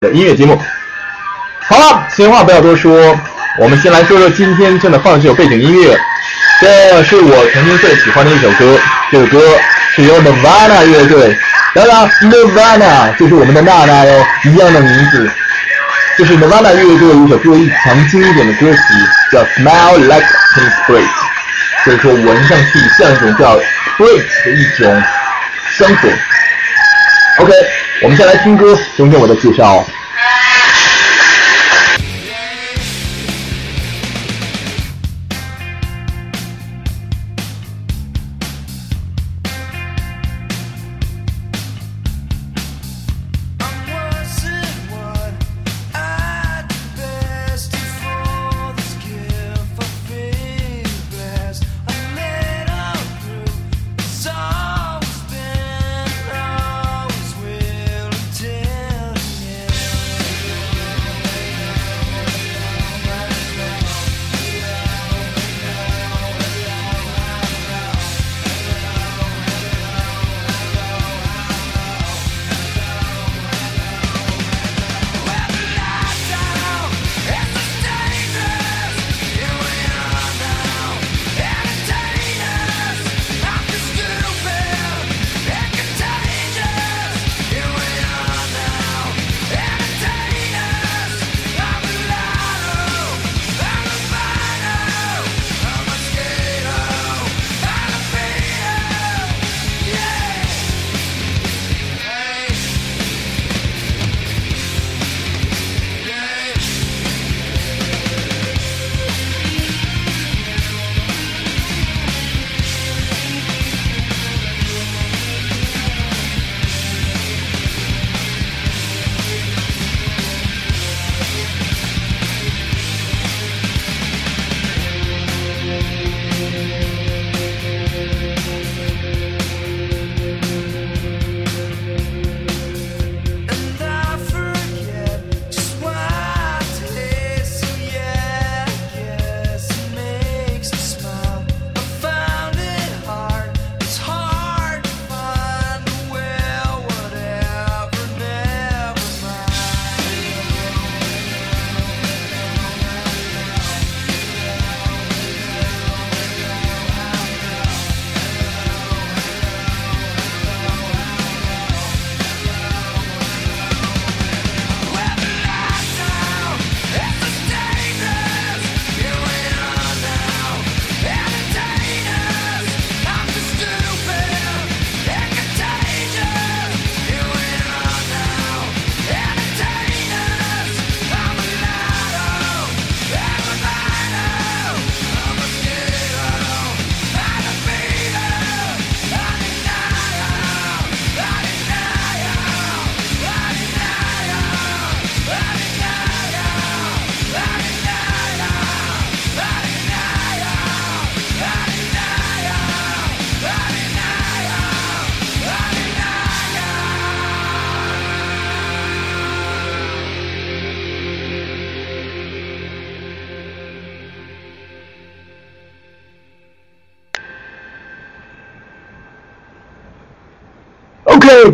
的音乐节目。好了，闲话不要多说，我们先来说说今天正在放这首背景音乐。这是我曾经最喜欢的一首歌，这首歌是由 Nirvana 乐队，当然 Nirvana 就是我们的娜娜哟，一样的名字。这是 Nirvana 乐队一首非常经典的歌曲，叫 Smell Like Teen Spirit，就是说闻上去像一种叫 Spirit 的一种香水。OK，我们先来听歌，听听我的介绍。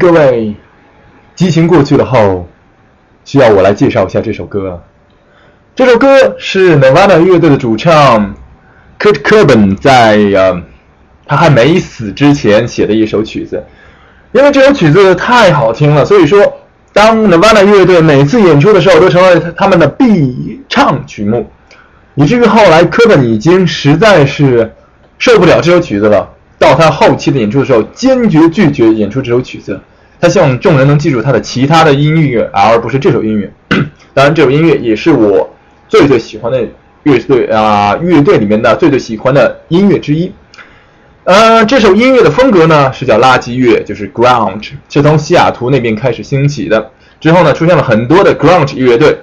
各位，激情过去了后，需要我来介绍一下这首歌。这首歌是 Nirvana 乐队的主唱 Kurt Cobain 在呃他还没死之前写的一首曲子。因为这首曲子太好听了，所以说当 Nirvana 乐队每次演出的时候，都成为他们的必唱曲目。以至于后来 Cobain 已经实在是受不了这首曲子了。到他后期的演出的时候，坚决拒绝演出这首曲子。他希望众人能记住他的其他的音乐，而不是这首音乐。当然，这首音乐也是我最最喜欢的乐队啊，乐队里面的最最喜欢的音乐之一。呃，这首音乐的风格呢是叫垃圾乐，就是 grunge，是从西雅图那边开始兴起的。之后呢，出现了很多的 grunge 乐队。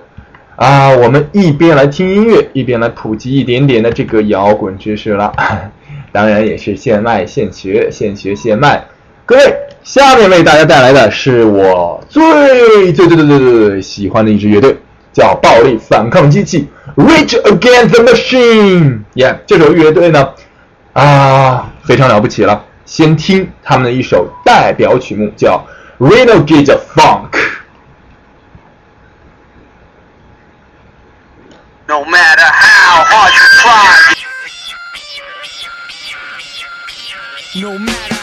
啊，我们一边来听音乐，一边来普及一点点的这个摇滚知识了。当然也是现卖现学，现学现卖。各位，下面为大家带来的是我最最最最最最喜欢的一支乐队，叫暴力反抗机器，Rage Against The Machine。yeah，这首乐队呢，啊，非常了不起了，先听他们的一首代表曲目，叫 Rid of Gate Funk。no matter how hard you try，no matter。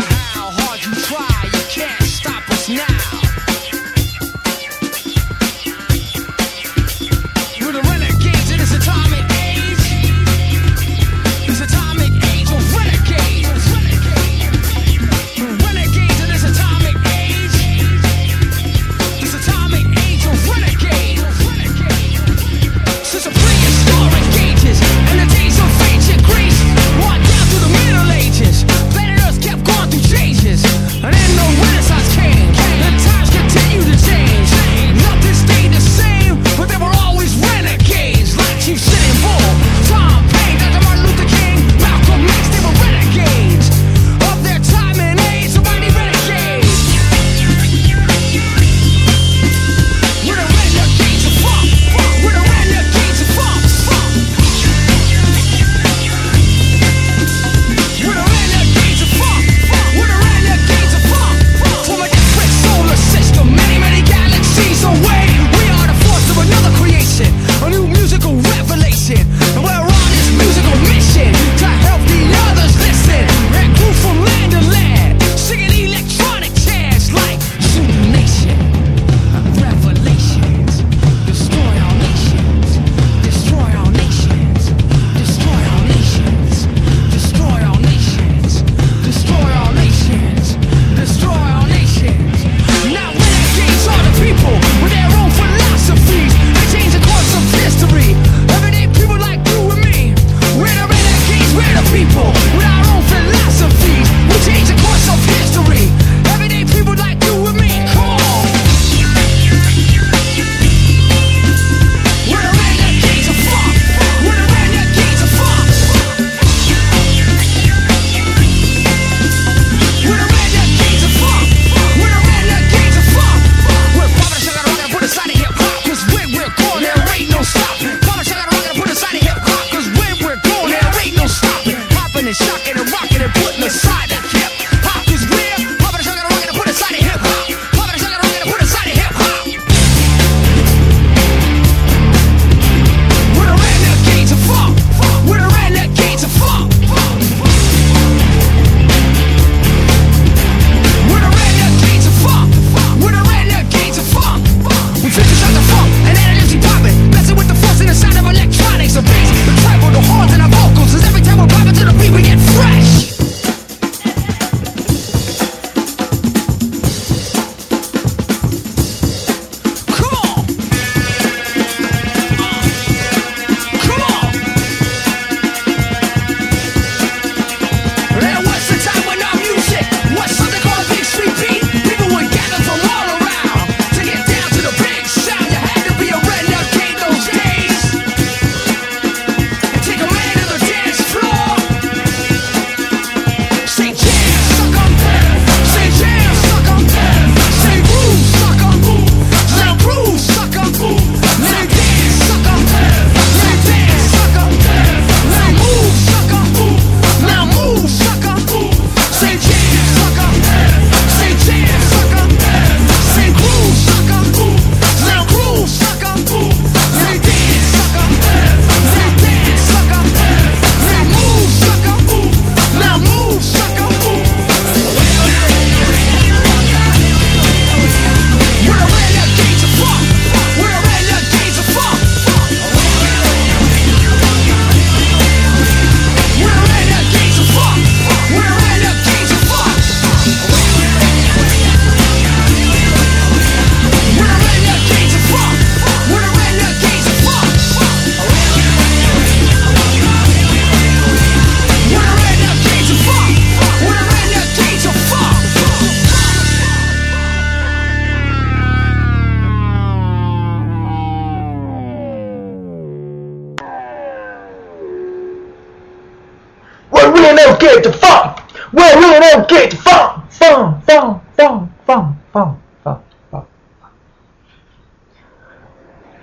We will get fun, fun, fun, fun, fun, fun, fun.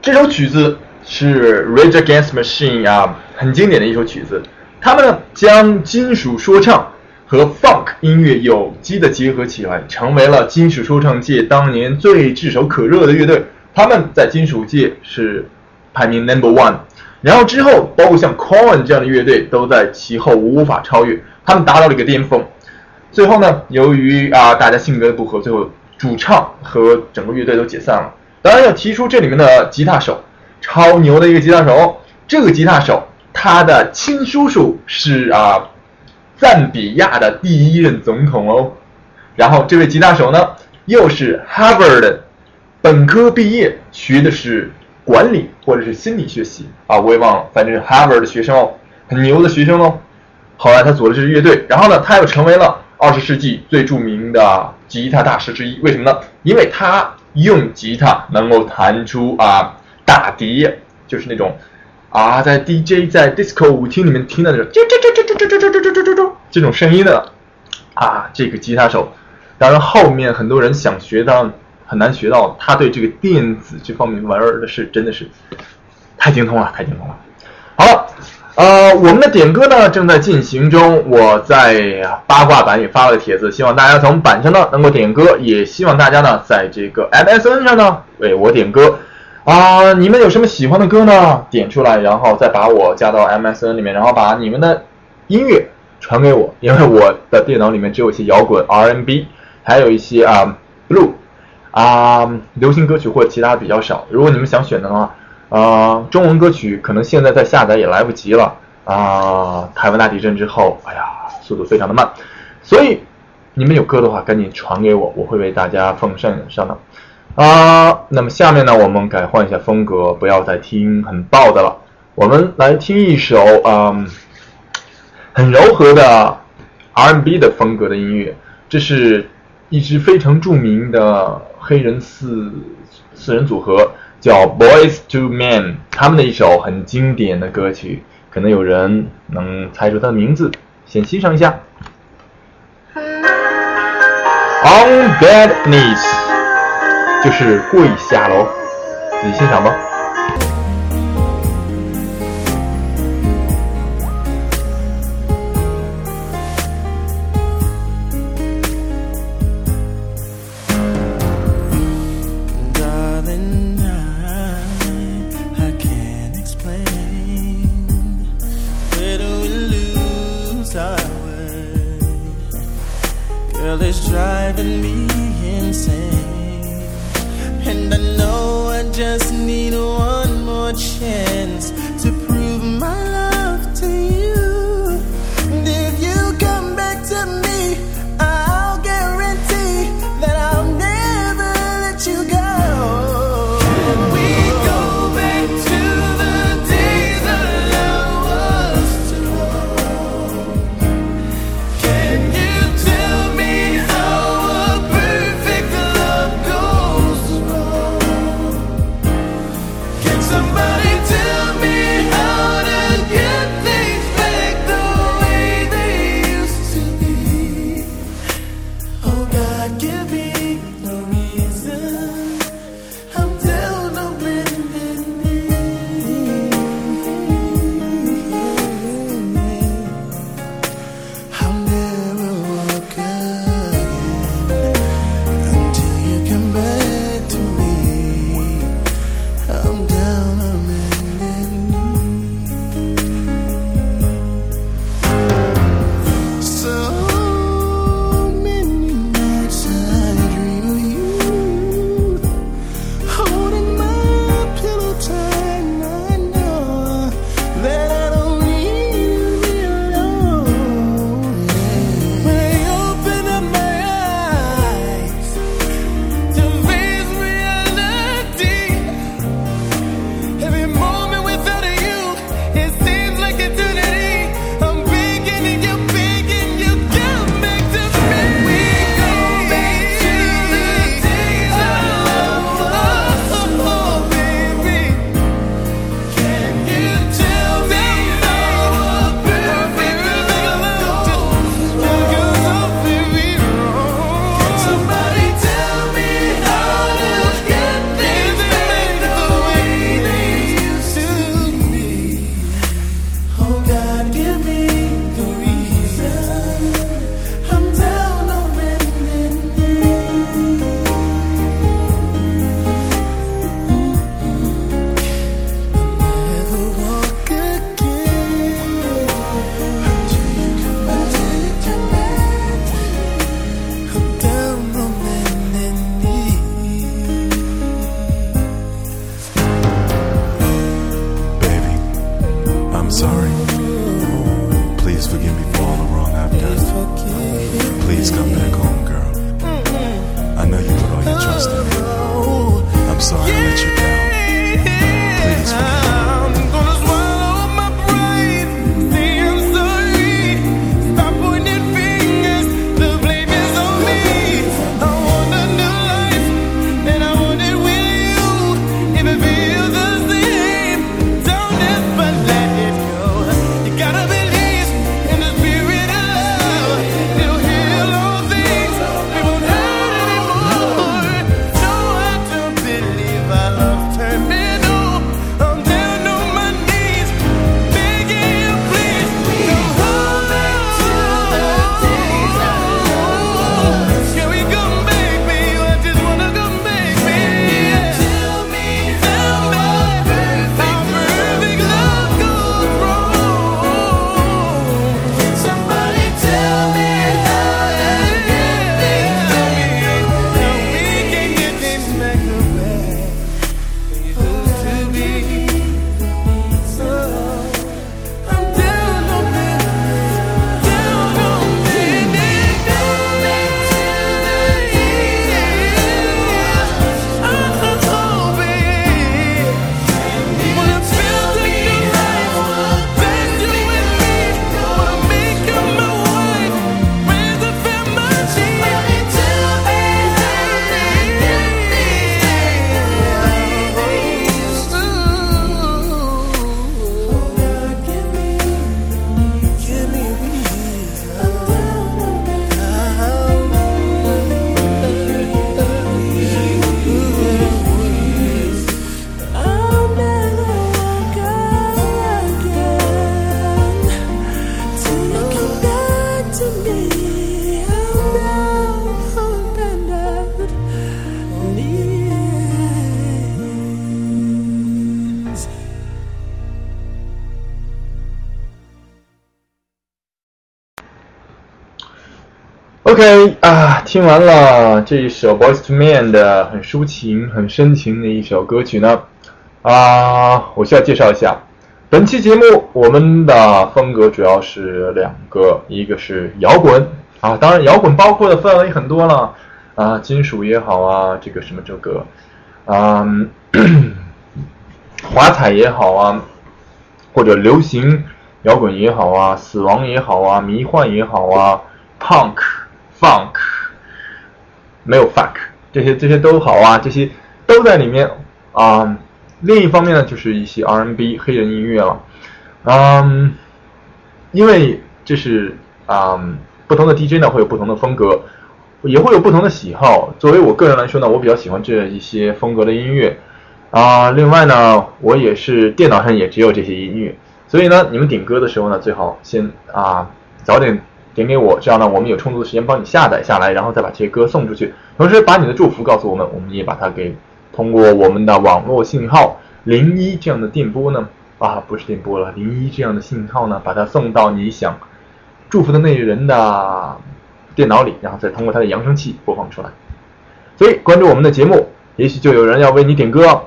这首曲子是 Rage Against Machine 啊，很经典的一首曲子。他们呢将金属说唱和 funk 音乐有机的结合起来，成为了金属说唱界当年最炙手可热的乐队。他们在金属界是排名 number one。然后之后，包括像 Korn 这样的乐队都在其后无法超越，他们达到了一个巅峰。最后呢，由于啊大家性格的不合，最后主唱和整个乐队都解散了。当然要提出这里面的吉他手，超牛的一个吉他手。这个吉他手他的亲叔叔是啊赞比亚的第一任总统哦。然后这位吉他手呢，又是 Harvard 本科毕业，学的是管理或者是心理学系啊，我也忘了，反正是 Harvard 的学生哦，很牛的学生哦。后来他组了这支乐队，然后呢，他又成为了二十世纪最著名的吉他大师之一。为什么呢？因为他用吉他能够弹出啊大碟，就是那种啊在 DJ 在 disco 舞厅里面听到那种啾啾啾啾啾啾啾啾啾啾这种声音的啊，这个吉他手。当然，后面很多人想学到很难学到，他对这个电子这方面玩的是真的是太精通了，太精通了。好了，呃，我们的点歌呢正在进行中，我在八卦版也发了个帖子，希望大家从版上呢能够点歌，也希望大家呢在这个 MSN 上呢为我点歌。啊，你们有什么喜欢的歌呢？点出来，然后再把我加到 MSN 里面，然后把你们的音乐传给我，因为我的电脑里面只有一些摇滚、R&B。还有一些啊，blue 啊，流行歌曲或者其他比较少。如果你们想选的话，啊，中文歌曲可能现在在下载也来不及了啊。台湾大地震之后，哎呀，速度非常的慢，所以你们有歌的话，赶紧传给我，我会为大家奉上上的啊。那么下面呢，我们改换一下风格，不要再听很爆的了，我们来听一首啊，很柔和的 R&B 的风格的音乐，这是。一支非常著名的黑人四四人组合叫 Boys to Men，他们的一首很经典的歌曲，可能有人能猜出它的名字，先欣赏一下。On bad knees，就是跪下喽，自己欣赏吧。driving me insane. And I know I just OK 啊，听完了这一首 Boys to Man 的很抒情、很深情的一首歌曲呢，啊，我需要介绍一下，本期节目我们的风格主要是两个，一个是摇滚啊，当然摇滚包括的范围很多了啊，金属也好啊，这个什么这个，啊，华彩也好啊，或者流行摇滚也好啊，死亡也好啊，迷幻也好啊，punk、funk，没有 fuck，这些这些都好啊，这些都在里面啊。另一方面呢，就是一些 R&B 黑人音乐了，嗯，因为这是啊、不同的 DJ 呢会有不同的风格，也会有不同的喜好。作为我个人来说呢，我比较喜欢这一些风格的音乐啊、另外呢，我也是电脑上也只有这些音乐，所以呢，你们点歌的时候呢，最好先啊、早点点给我，这样呢，我们有充足的时间帮你下载下来，然后再把这些歌送出去。同时把你的祝福告诉我们，我们也把它给通过我们的网络信号零一这样的电波呢，啊，不是电波了，零一这样的信号呢，把它送到你想祝福的那个人的电脑里，然后再通过他的扬声器播放出来。所以关注我们的节目，也许就有人要为你点歌。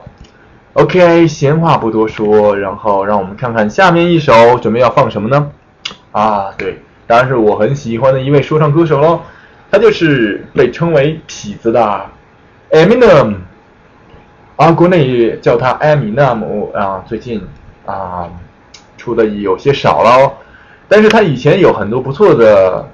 OK，闲话不多说，然后让我们看看下面一首准备要放什么呢？啊，对，当然是我很喜欢的一位说唱歌手喽，他就是被称为痞子的 Eminem，啊，国内叫他艾米纳姆啊，最近啊出的有些少了哦，但是他以前有很多不错的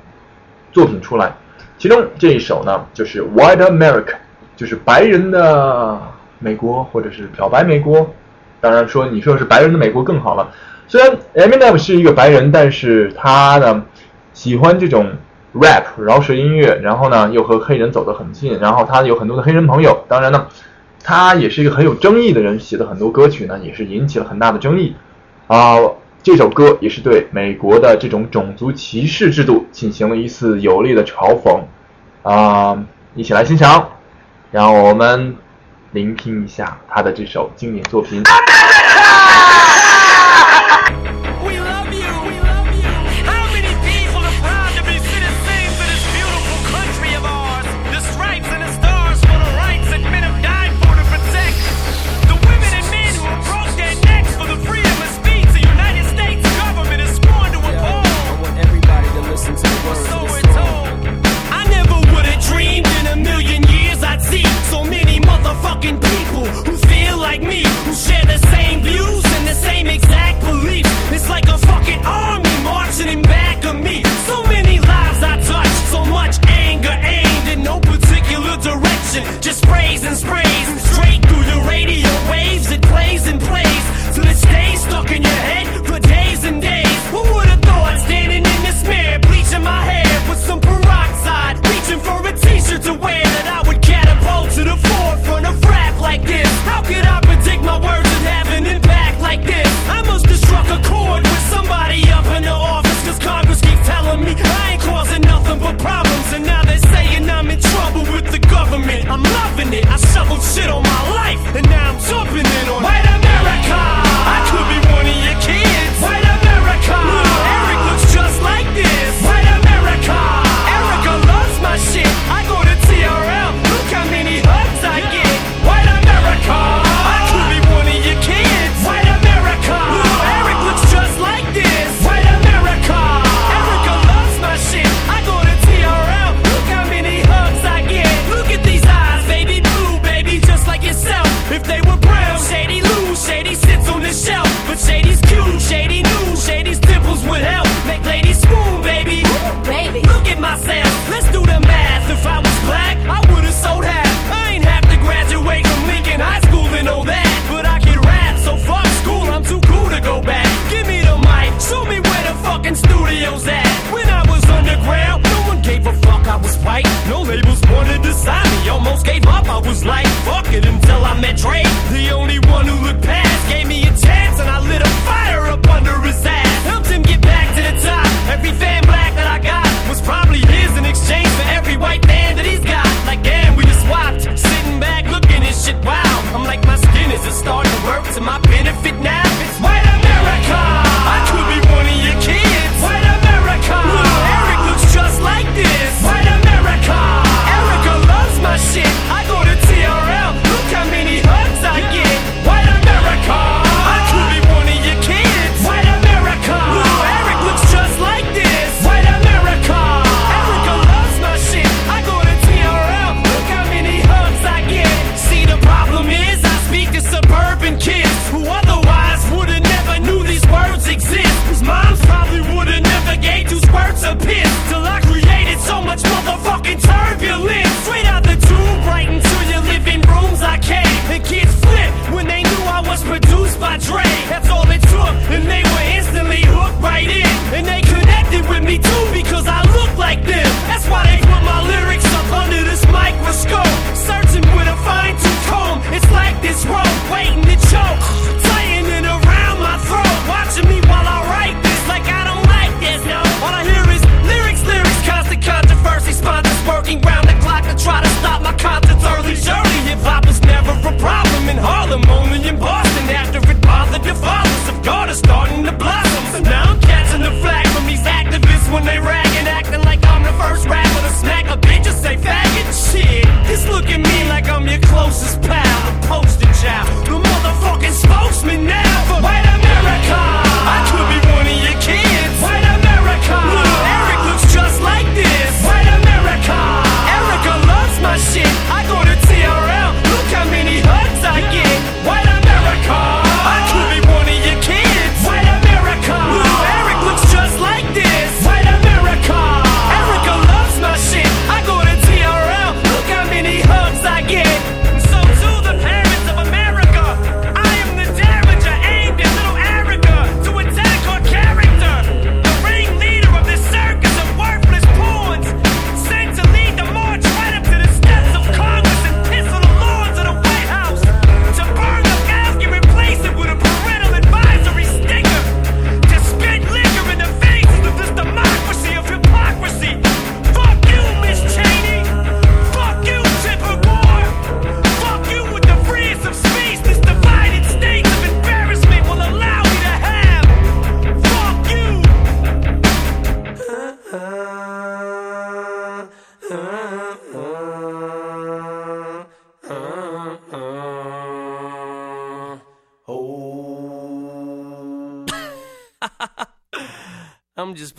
作品出来，其中这一首呢就是 White America，就是白人的美国或者是漂白美国，当然说你说是白人的美国更好了。虽然 Eminem 是一个白人，但是他呢喜欢这种 rap 饶舌音乐，然后呢又和黑人走得很近，然后他有很多的黑人朋友。当然呢，他也是一个很有争议的人，写的很多歌曲呢也是引起了很大的争议。啊、这首歌也是对美国的这种种族歧视制度进行了一次有力的嘲讽。啊、一起来欣赏，让我们聆听一下他的这首经典作品。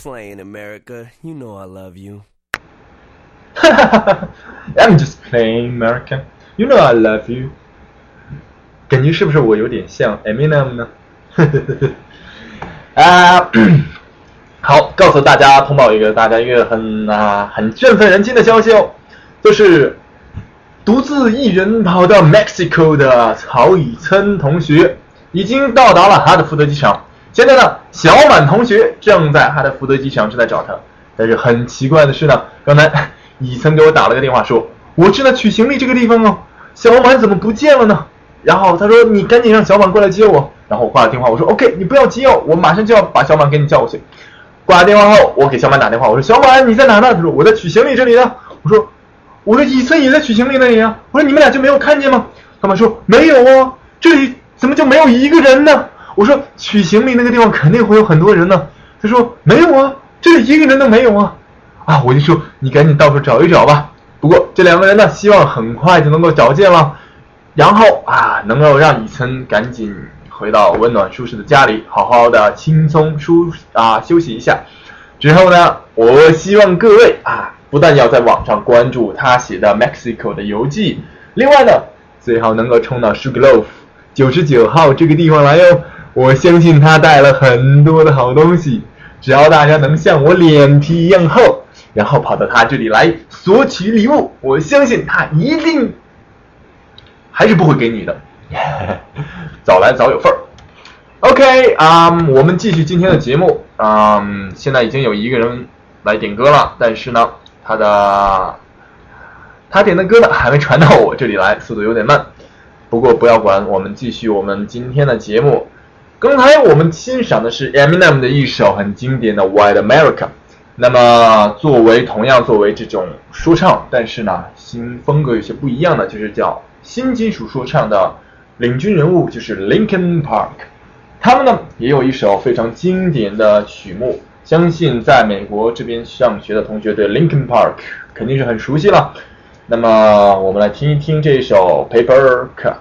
Playing, America. You know I love you. I'm just playing America, You know I love you. 感觉是不是我有点像 Eminem 呢？啊，好，告诉大家，通报一个大家一个很啊很振奋人心的消息哦，就是独自一人跑到 Mexico 的曹以琛同学已经到达了哈德福德机场。现在呢，小满同学正在哈德福德机场正在找他。但是很奇怪的是呢，刚才 以琛给我打了个电话说，我正在取行李这个地方哦，小满怎么不见了呢？然后他说你赶紧让小满过来接我。然后我挂了电话，我说 OK，你不要急哦，我马上就要把小满给你叫过去。挂了电话后，我给小满打电话，我说小满你在哪呢？他说我在取行李这里呢。我说我说以琛也在取行李那里啊。我说你们俩就没有看见吗？他们说没有啊，这里怎么就没有一个人呢？我说取行李那个地方肯定会有很多人呢。他说没有啊，这里一个人都没有啊。啊，我就说你赶紧到处找一找吧。不过这两个人呢，希望很快就能够找见了，然后啊，能够让以琛赶紧回到温暖舒适的家里，好好的轻松舒啊休息一下。之后呢，我希望各位啊，不但要在网上关注他写的 Mexico 的游记，另外呢，最好能够冲到 Sugarloaf 九十九号这个地方来哟。我相信他带了很多的好东西，只要大家能像我脸皮一样厚，然后跑到他这里来索取礼物，我相信他一定还是不会给你的。早来早有份儿。OK 啊、我们继续今天的节目啊、现在已经有一个人来点歌了，但是呢，他的他点的歌呢还没传到我这里来，速度有点慢。不过不要管，我们继续我们今天的节目。刚才我们欣赏的是 Eminem 的一首很经典的《White America》。那么，作为同样作为这种说唱，但是呢，新风格有些不一样的，就是叫新金属说唱的领军人物，就是 Linkin Park。他们呢也有一首非常经典的曲目，相信在美国这边上学的同学对 Linkin Park 肯定是很熟悉了。那么，我们来听一听这首《Paper Cut》。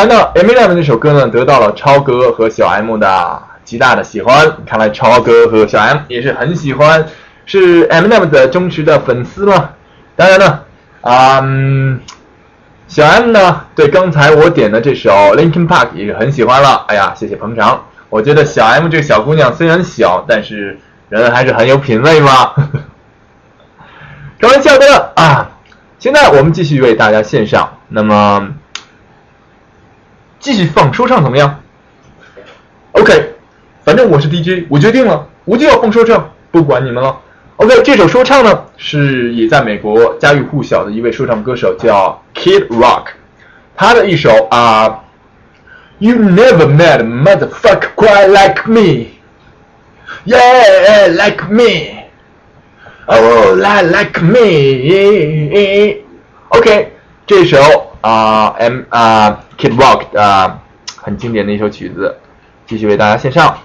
刚才呢，Eminem 的这首歌呢，得到了超哥和小 M 的极大的喜欢。看来超哥和小 M 也是很喜欢，是 Eminem 的忠实的粉丝嘛。当然呢，啊、小 M 呢，对刚才我点的这首 Linkin Park 也是很喜欢了。哎呀，谢谢捧场。我觉得小 M 这个小姑娘虽然小，但是人还是很有品味嘛。开玩笑的啊！现在我们继续为大家献上，那么继续放说唱怎么样？OK，反正我是 DJ，我决定了，我就要放说唱，不管你们了。OK，这首说唱呢是也在美国家喻户晓的一位说唱歌手叫 Kid Rock，他的一首啊、You never met motherfucker quite like me, yeah, like me. Oh, like like me. OK，这首啊、M 啊、Kid Rock 啊、很经典的一首曲子，继续为大家献上。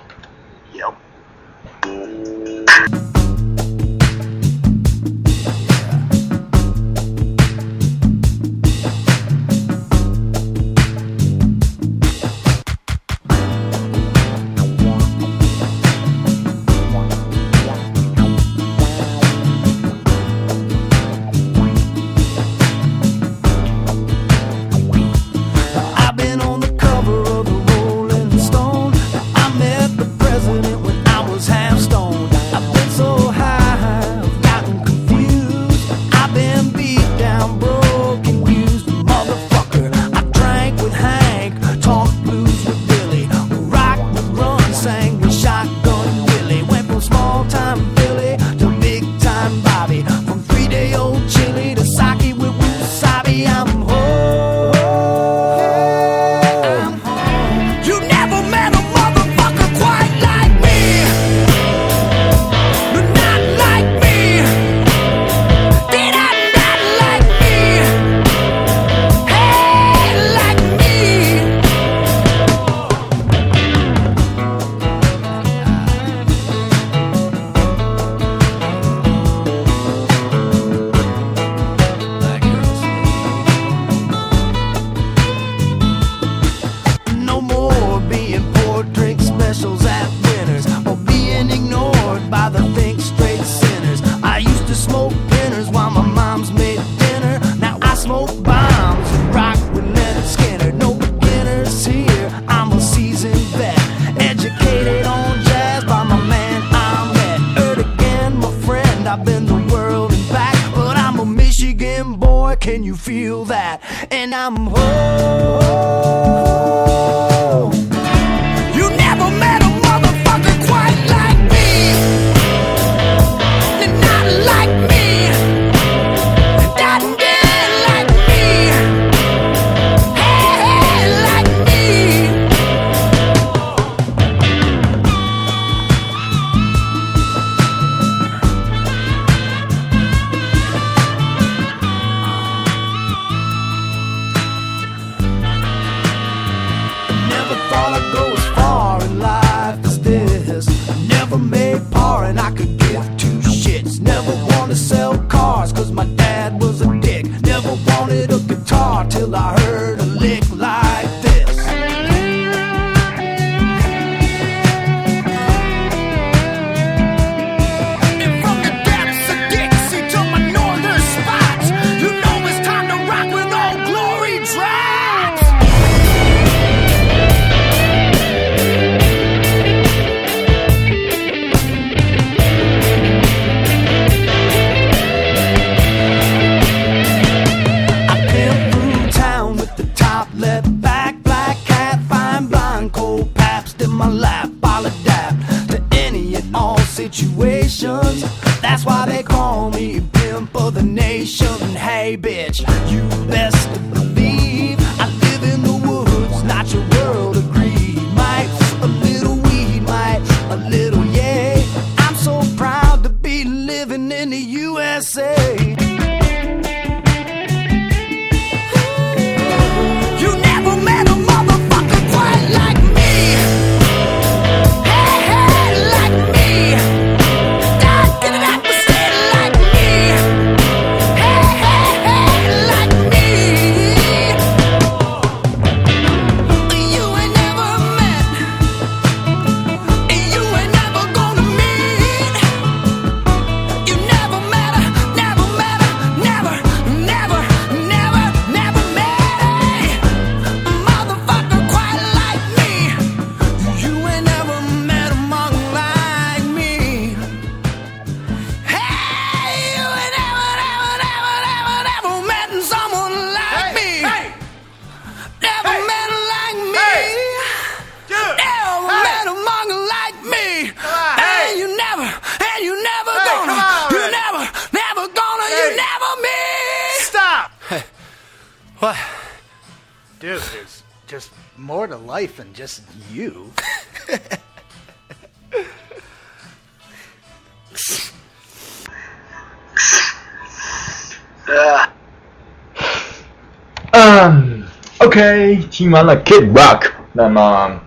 ，OK，听完了 Kid Rock，那么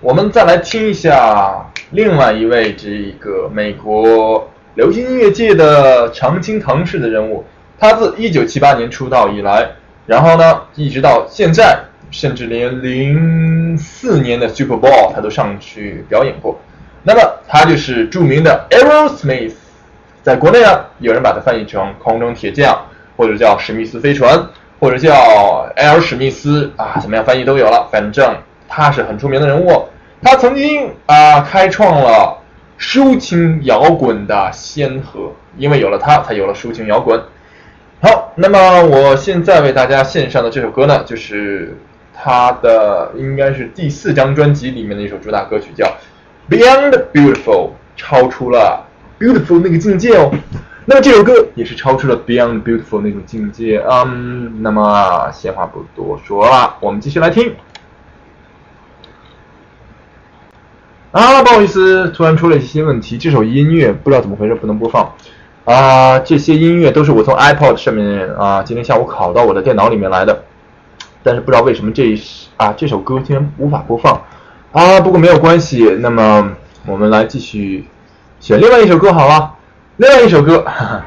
我们再来听一下另外一位这个美国流行音乐界的常青藤式的人物。他自1978年出道以来，然后呢，一直到现在，甚至连04年的 Super Bowl 他都上去表演过。那么他就是著名的 Aerosmith。在国内呢，有人把它翻译成空中铁匠，或者叫史密斯飞船，或者叫埃尔史密斯啊，怎么样翻译都有了。反正他是很出名的人物，他曾经啊开创了抒情摇滚的先河，因为有了他，才有了抒情摇滚。好，那么我现在为大家献上的这首歌呢，就是他的应该是第四张专辑里面的一首主打歌曲，叫《Beyond Beautiful》，超出了 beautiful 那个境界哦。那么这首歌也是超出了 Beyond Beautiful 那种境界。嗯，那么闲话不多说了，我们继续来听。啊，不好意思，突然出了一些问题，这首音乐不知道怎么回事不能播放。啊，这些音乐都是我从 iPod 上面啊，今天下午拷到我的电脑里面来的，但是不知道为什么这啊这首歌竟然无法播放啊。不过没有关系，那么我们来继续选另外一首歌好了。另外一首歌，哈 哈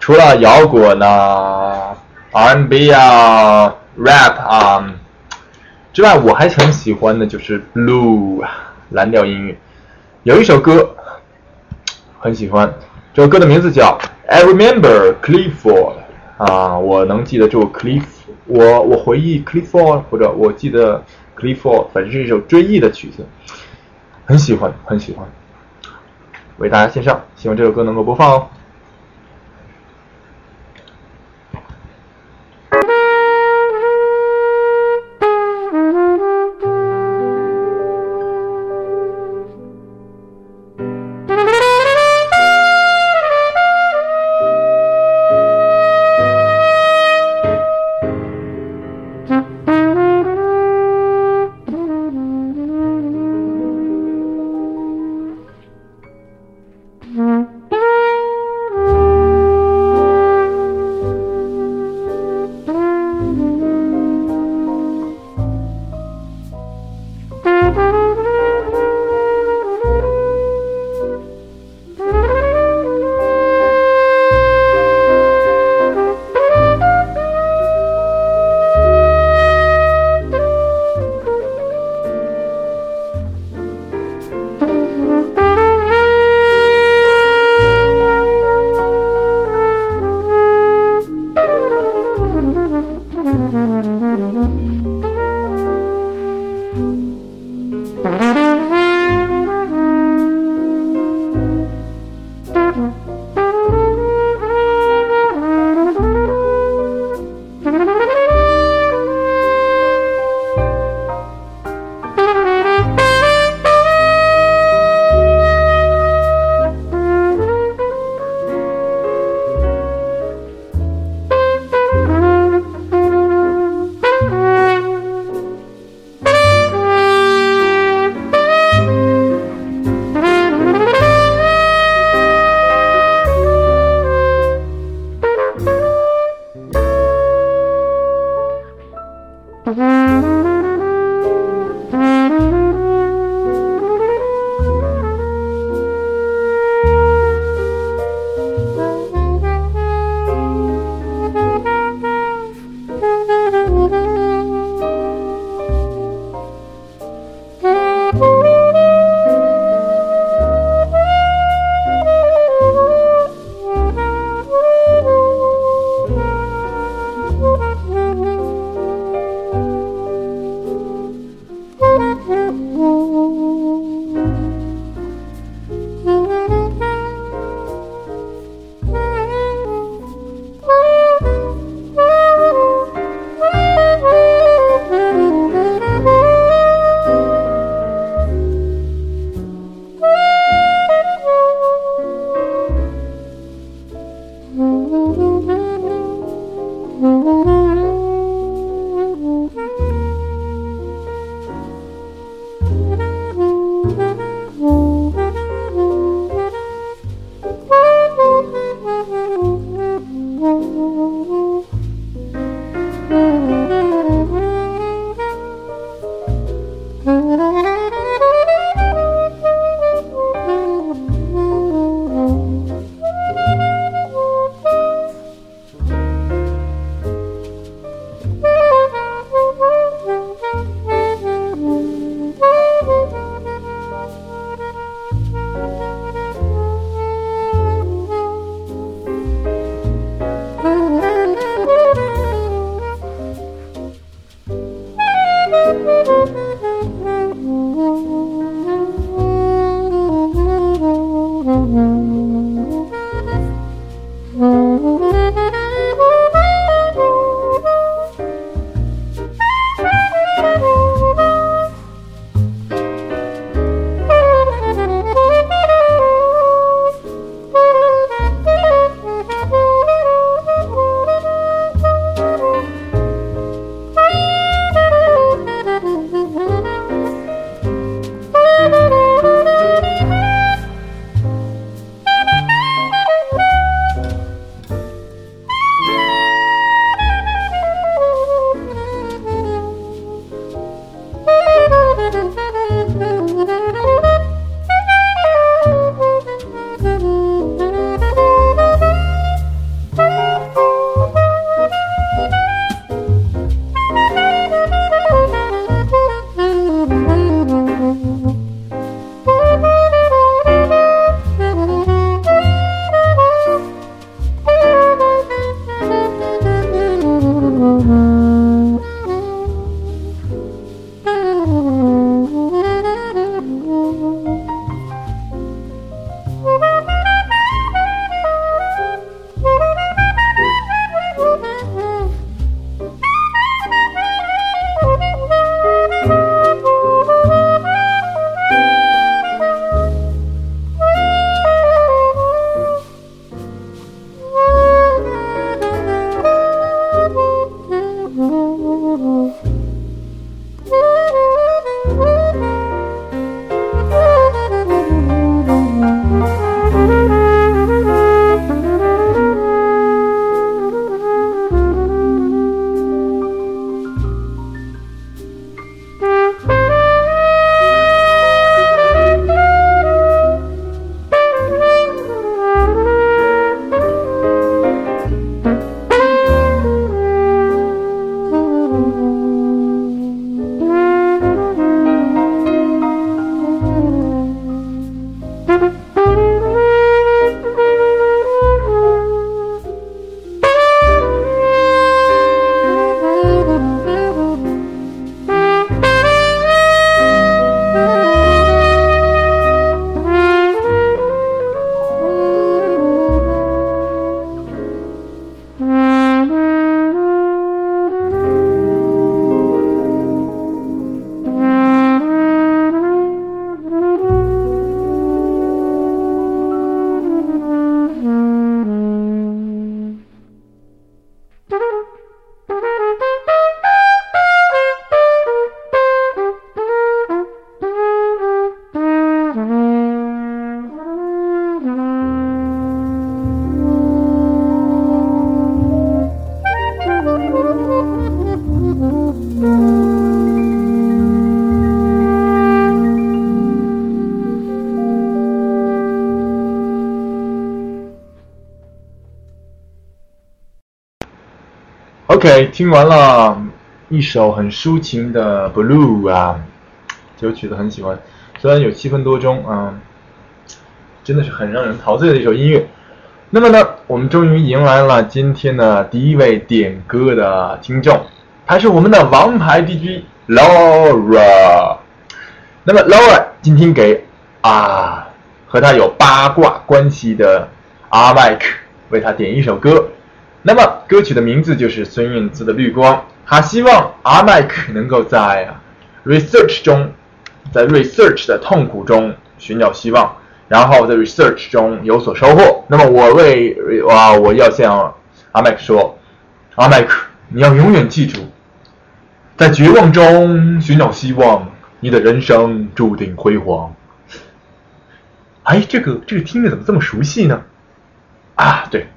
除了摇滚啊、R&B 啊、rap 啊之外，我还很喜欢的就是 blue 蓝调音乐。有一首歌很喜欢，这首歌的名字叫《I Remember Clifford》啊，我能记得住 Cliff，我我回忆 Clifford 或者我记得 Clifford，反正是一首追忆的曲子，很喜欢，很喜欢，为大家献上，希望这首歌能够播放哦。OK，听完了一首很抒情的 Blue 啊，这首曲子很喜欢，虽然有七分多钟啊，真的是很让人陶醉的一首音乐。那么呢，我们终于迎来了今天的第一位点歌的听众，他是我们的王牌 DJ Laura。那么 Laura 今天给啊和他有八卦关系的阿麦克为他点一首歌。那么歌曲的名字就是孙燕姿的《绿光》，他希望阿麦克能够在 research 中，在 research 的痛苦中寻找希望，然后在 research 中有所收获。那么我为啊，我要向阿麦克说，阿麦克，你要永远记住，在绝望中寻找希望，你的人生注定辉煌。哎，这个这个听着怎么这么熟悉呢？啊，对，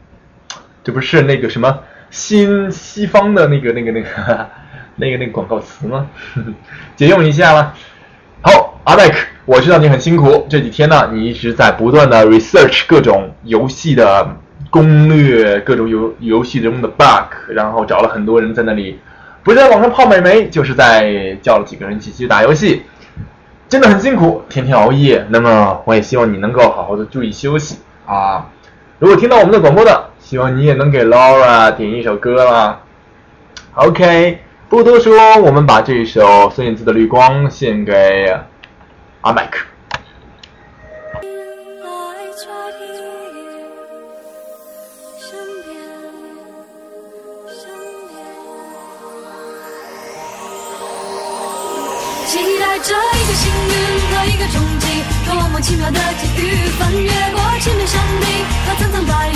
这不是那个什么新西方的那个那个那个 那个那个广告词吗？借用一下啦。好，阿麦克，我知道你很辛苦，这几天呢，你一直在不断的 research 各种游戏的攻略，各种游游戏中的 bug，然后找了很多人在那里，不是在网上泡美眉，就是在叫了几个人一起去打游戏，真的很辛苦，天天熬夜。那么我也希望你能够好好的注意休息啊。如果听到我们的广播的，希望你也能给 Laura 点一首歌啦。OK，不多说，我们把这一首孙燕姿的《绿光》献给阿麦克，期待着一个幸运和一个冲奇妙的际遇！翻越过千面山顶和层层白云，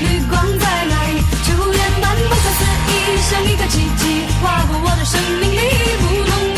绿光在哪里？初恋般不可思议，像一个奇迹，划过我的生命里，不同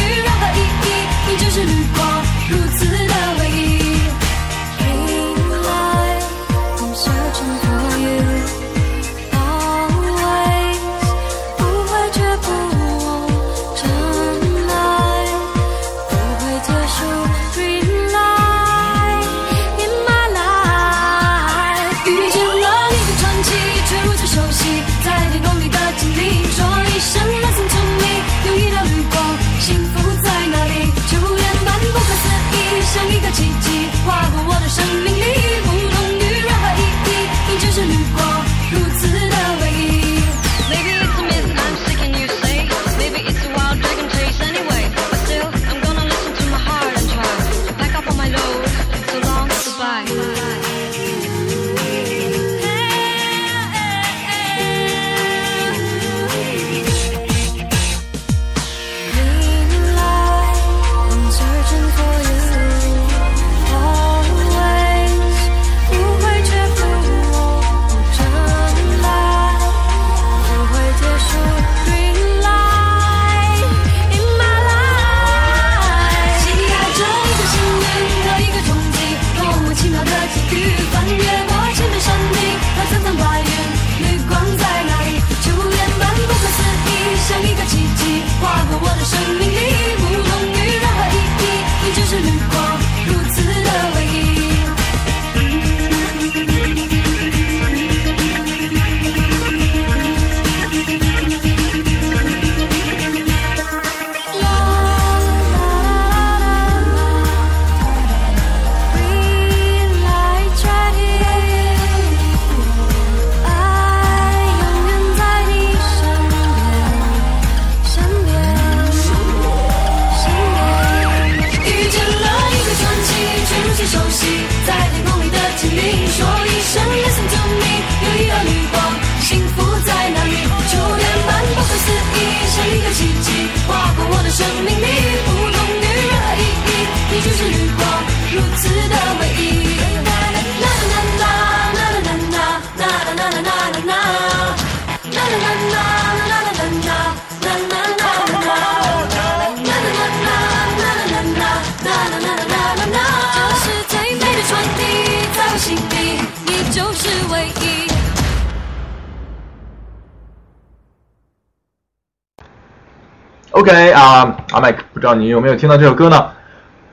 OK 啊，阿麦克，不知道你有没有听到这首歌呢？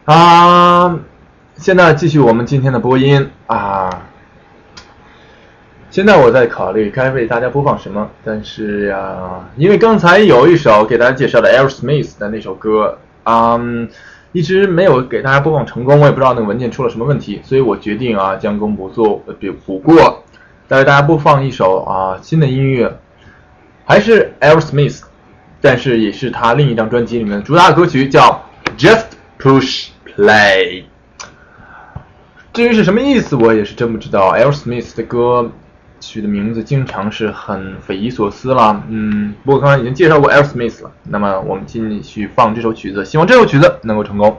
啊，现在继续我们今天的播音啊。现在我在考虑该为大家播放什么，但是呀、因为刚才有一首给大家介绍的 Aerosmith 的那首歌，嗯，一直没有给大家播放成功，我也不知道那个文件出了什么问题，所以我决定啊将功补做，呃补补过，再为大家播放一首啊新的音乐，还是 Aerosmith，但是也是他另一张专辑里面主打歌曲，叫《Just Push Play》。至于是什么意思，我也是真不知道。Aerosmith 的歌曲的名字经常是很匪夷所思啦，嗯，不过刚刚已经介绍过 Aerosmith 了，那么我们继续放这首曲子，希望这首曲子能够成功。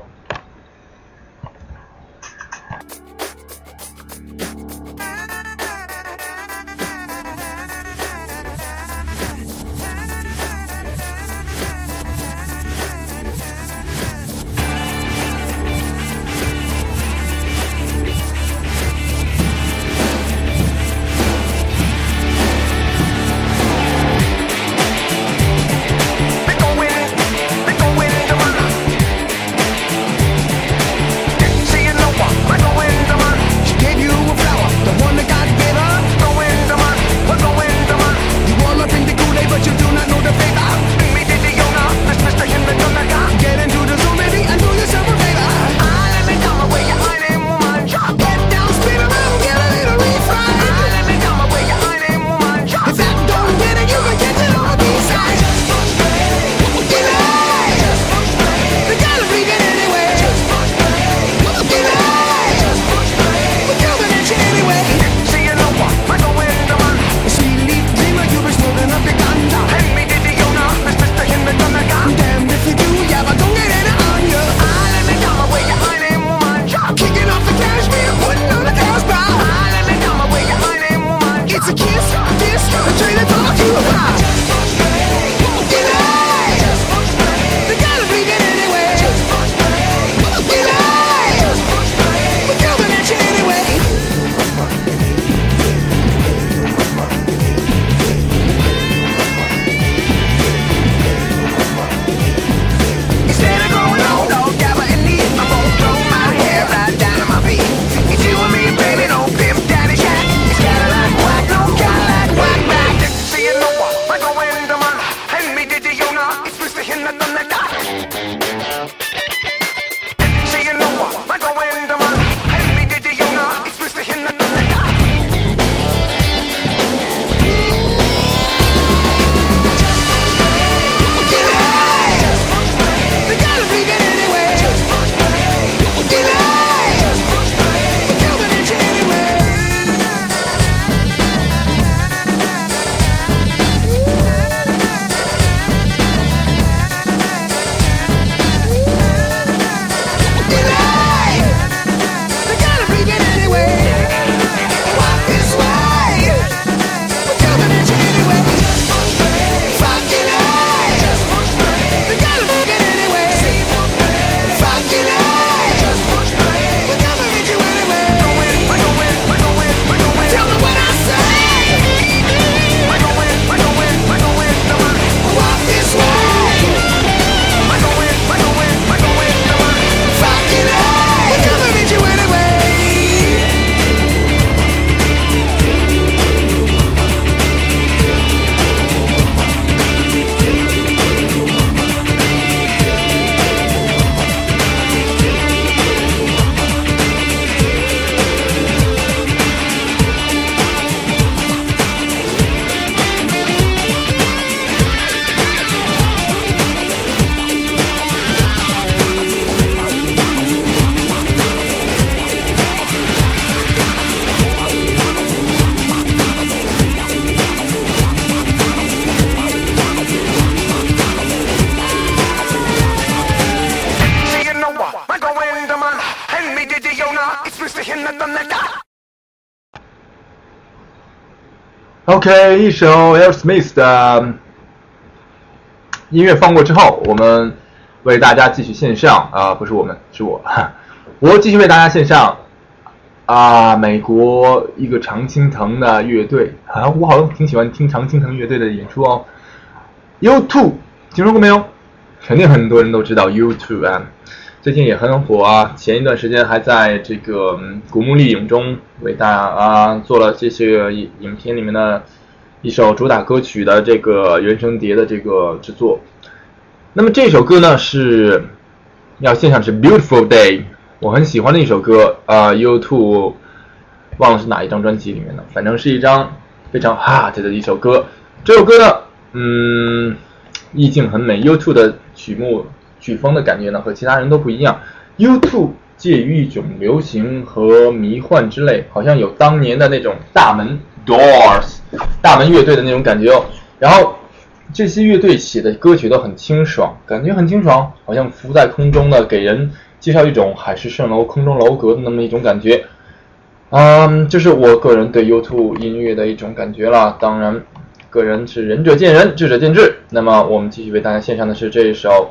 OK，一首 Aerosmith 的音乐放过之后，我们为大家继续献上啊、不是我们，是我，我继续为大家献上啊、美国一个常青藤的乐队啊，我好像挺喜欢听常青藤乐队的演出哦。YouTube 听说过没有？肯定很多人都知道 U2 啊，最近也很火啊。前一段时间还在这个嗯古墓丽影中为大家啊做了这些影影片里面的一首主打歌曲的这个原声碟的这个制作。那么这首歌呢是要献上是 Beautiful Day，我很喜欢的一首歌啊、You Too，忘了是哪一张专辑里面的，反正是一张非常 hot 的一首歌。这首歌呢，嗯，意境很美。You Too 的曲目曲风的感觉呢，和其他人都不一样。U2 介于一种流行和迷幻之类，好像有当年的那种大门 Doors 大门乐队的那种感觉哦。然后这些乐队写的歌曲都很清爽，感觉很清爽，好像浮在空中的，给人介绍一种海市蜃楼、空中楼阁的那么一种感觉。嗯，这是我个人对 y o u t u b e 音乐的一种感觉了。当然，个人是仁者见仁，智者见智。那么，我们继续为大家献上的是这一首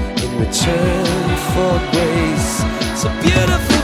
return for grace. A beautiful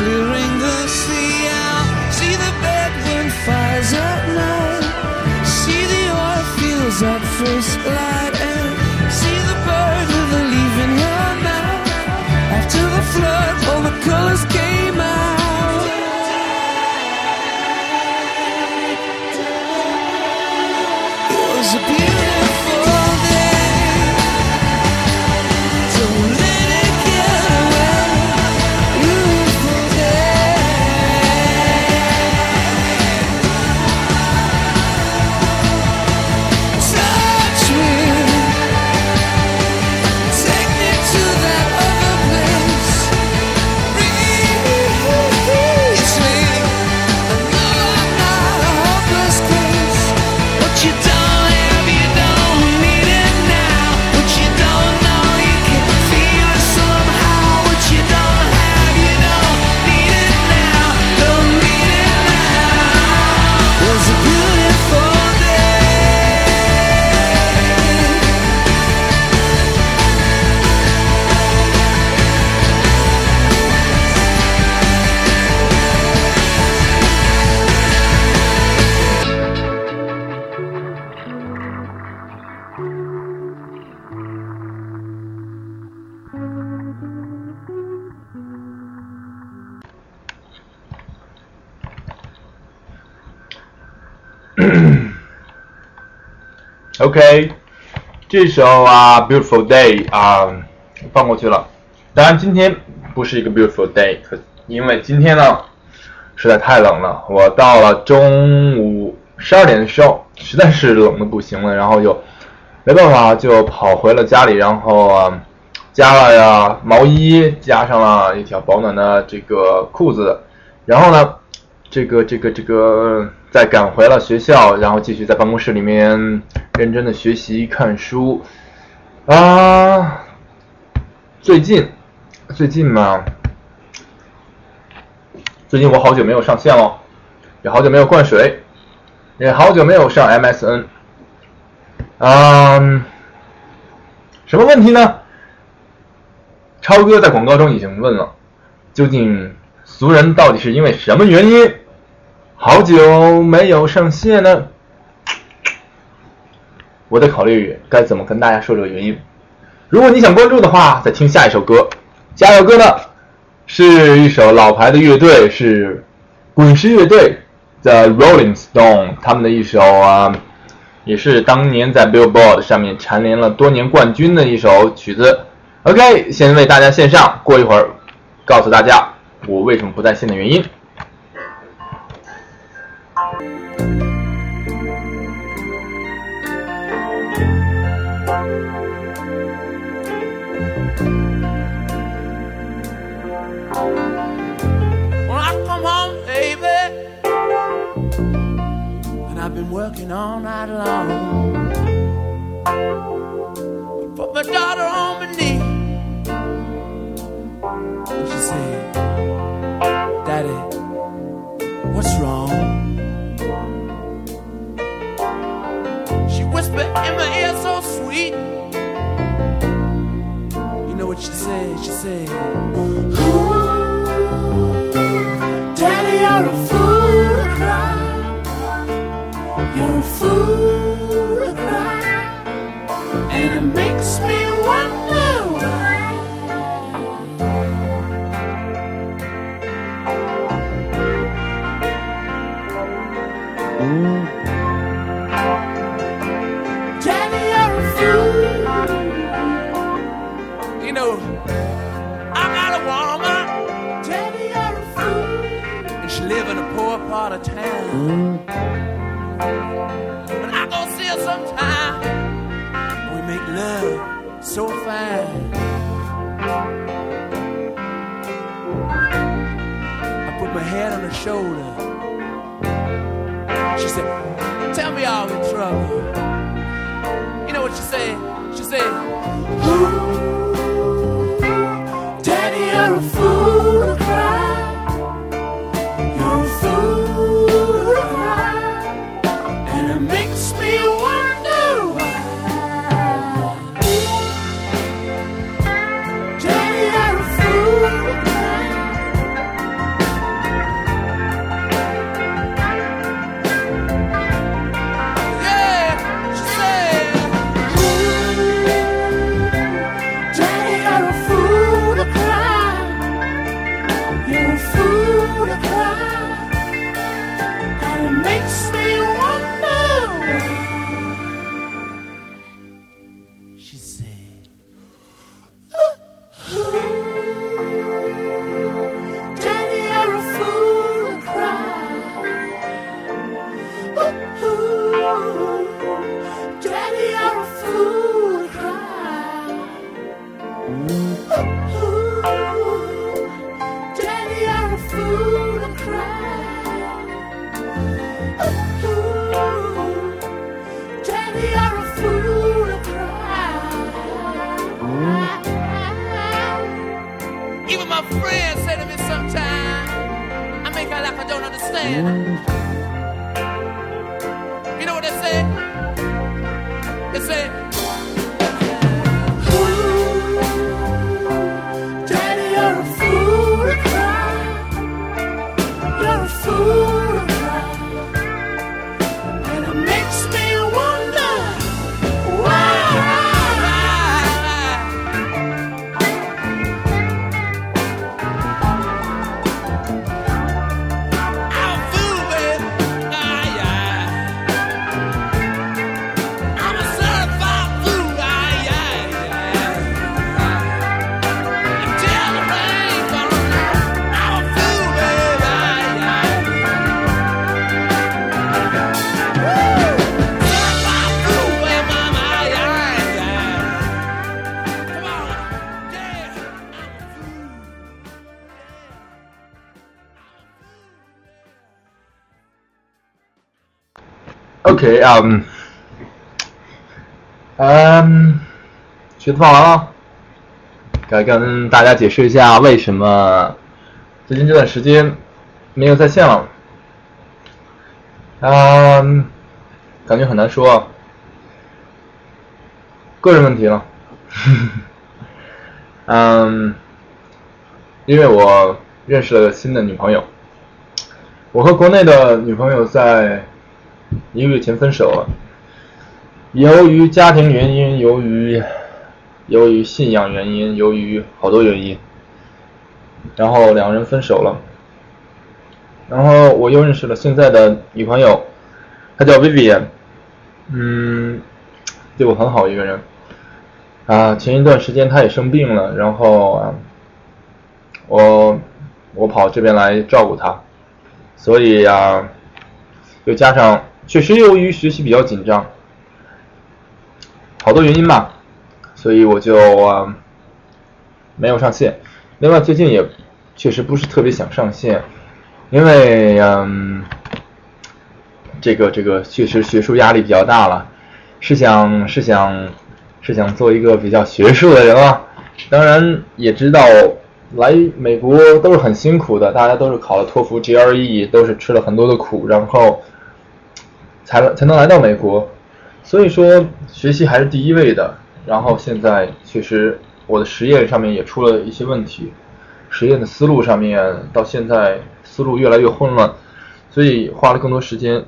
clearing the sea out. See the bedroom fires at night. See the oil fields at first light. And see the bird with a leaf in her mouth. After the flood, all the colors came OK，这时候啊《Beautiful Day》啊放过去了。当然今天不是一个 Beautiful Day，因为今天呢实在太冷了。我到了中午十二点的时候，实在是冷的不行了，然后就没办法就跑回了家里，然后啊加了呀毛衣，加上了一条保暖的这个裤子，然后呢这个这个这个再赶回了学校，然后继续在办公室里面认真的学习看书啊。最近最近嘛，最近我好久没有上线了，也好久没有灌水，也好久没有上 MSN。嗯，什么问题呢？超哥在广告中已经问了，究竟俗人到底是因为什么原因好久没有上线呢？我得考虑该怎么跟大家说这个原因。如果你想关注的话，再听下一首歌。下一首歌呢，是一首老牌的乐队，是滚石乐队的 Rolling Stone 他们的一首啊，也是当年在 Billboard 上面蝉联了多年冠军的一首曲子。OK，先为大家献上，过一会儿告诉大家我为什么不在线的原因。Working all night long. Put my daughter on my knee. And she said, Daddy, what's wrong? She whispered in my ear so sweet. You know what she said? She said, town. And I go see her sometime. We make love so fine. I put my head on her shoulder. She said, Tell me all in trouble. You know what she said? She said, Daddy, you're a fool OK，嗯，嗯，学放完了，该跟大家解释一下为什么最近这段时间没有在线了。嗯，感觉很难说，个人问题了。嗯，因为我认识了个新的女朋友，我和国内的女朋友在一个月前分手了，由于家庭原因，由于由于信仰原因，由于好多原因，然后两人分手了。然后我又认识了现在的女朋友，她叫 Vivian，嗯，对我很好一个人。啊，前一段时间她也生病了，然后啊，我我跑这边来照顾她，所以啊，又加上确实由于学习比较紧张，好多原因吧，所以我就啊没有上线。另外最近也确实不是特别想上线，因为嗯，这个这个确实学术压力比较大了，是想是想是想做一个比较学术的人啊。当然也知道来美国都是很辛苦的，大家都是考了托福、GRE，都是吃了很多的苦，然后才才能来到美国。所以说学习还是第一位的。然后现在确实我的实验上面也出了一些问题，实验的思路上面到现在思路越来越混乱，所以花了更多时间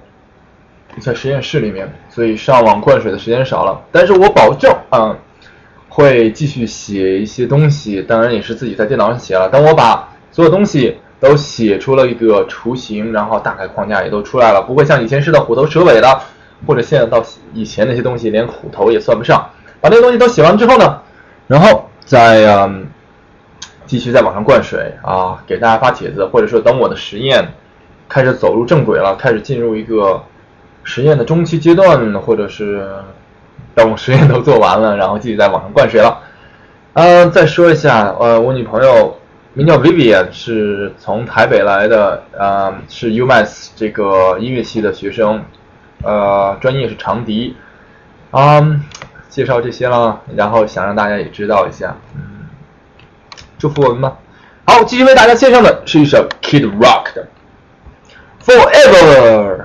在实验室里面，所以上网灌水的时间少了。但是我保证啊、会继续写一些东西，当然也是自己在电脑上写了。等我把所有东西都写出了一个雏形，然后大概框架也都出来了，不会像以前似的虎头蛇尾的，或者现在到以前那些东西连虎头也算不上。把那些东西都写完之后呢，然后再嗯继续在网上灌水啊，给大家发帖子，或者说等我的实验开始走入正轨了，开始进入一个实验的中期阶段，或者是等我实验都做完了，然后继续在网上灌水了。呃，再说一下，呃，我女朋友名叫 Vivian，是从台北来的，呃，是 UMass 这个音乐系的学生，呃，专业是长笛。嗯，介绍这些了，然后想让大家也知道一下，嗯，祝福我们吧。好，继续为大家献上的是一首 Kid Rock 的 Forever。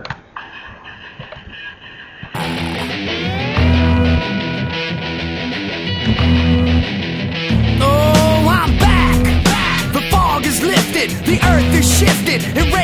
Shifted, and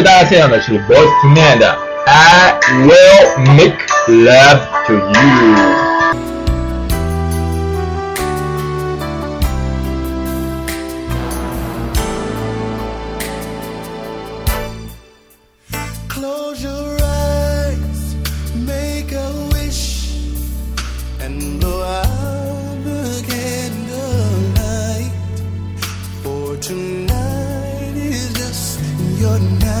为大家献上的是 Boys to Men 的 I Will Make Love to You。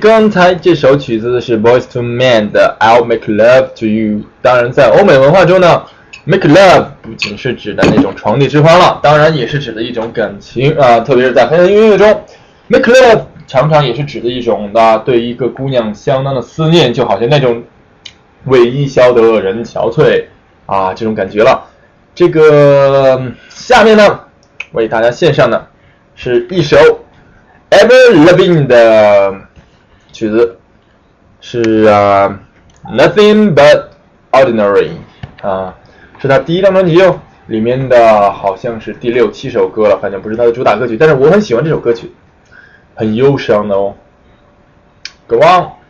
刚才这首曲子是 Boys to Men 的 I'll Make Love to You。当然，在欧美文化中呢，Make Love 不仅是指的那种床笫之欢了，当然也是指的一种感情啊、特别是在黑人音乐中，Make Love 常常也是指的一种的对一个姑娘相当的思念，就好像那种为伊消得人憔悴啊这种感觉了。这个下面呢，为大家献上的是一首 Ever Loving 的曲子，是啊、Nothing But Ordinary 啊，是他第一张专辑哦，里面的好像是第六七首歌了，反正不是他的主打歌曲，但是我很喜欢这首歌曲，很忧伤的哦。Go on。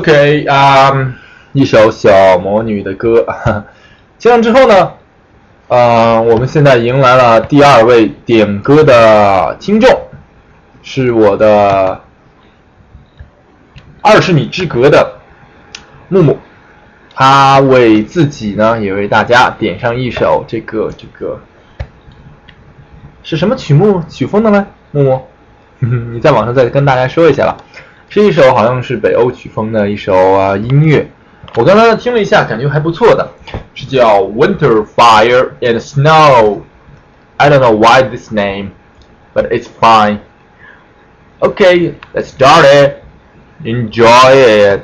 OK 啊、一首小魔女的歌。听完之后呢，呃，我们现在迎来了第二位点歌的听众，是我的二十米之隔的木木，他为自己呢，也为大家点上一首这个这个是什么曲目曲风的呢？木木，你在网上再跟大家说一下吧。是一首好像是北欧曲风的一首啊音乐，我刚刚听了一下，感觉还不错的，是叫 Winter Fire and Snow。I don't know why this name, but it's fine. Okay, let's start it. Enjoy it.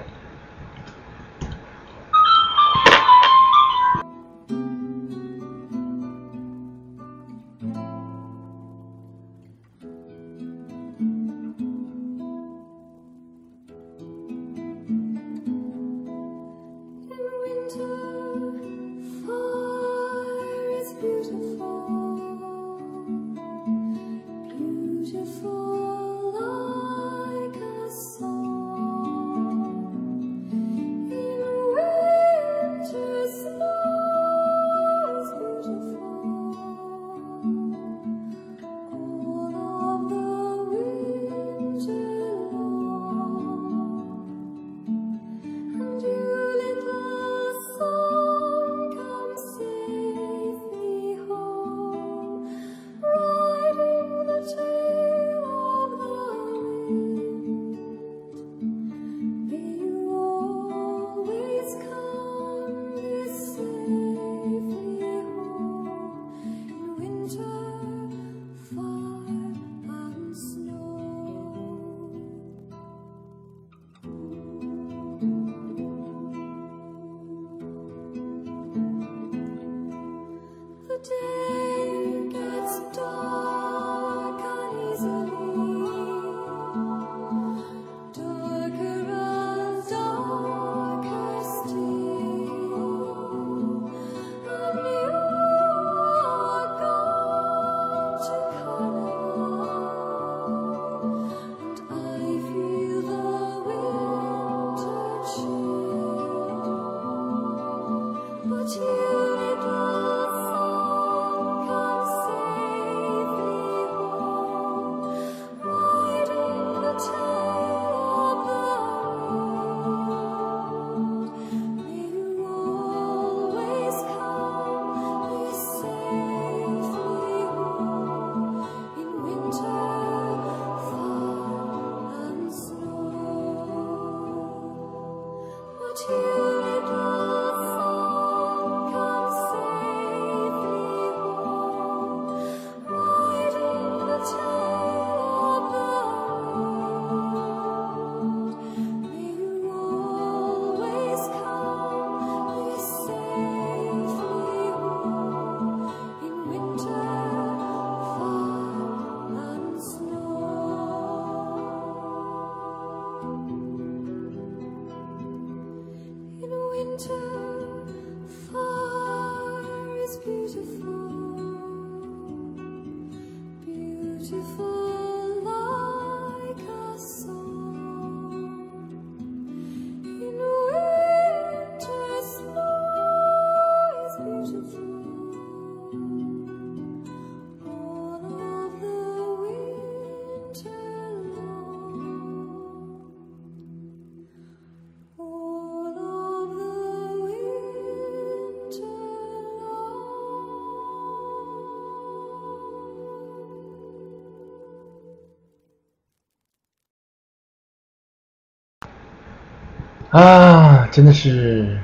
啊，真的是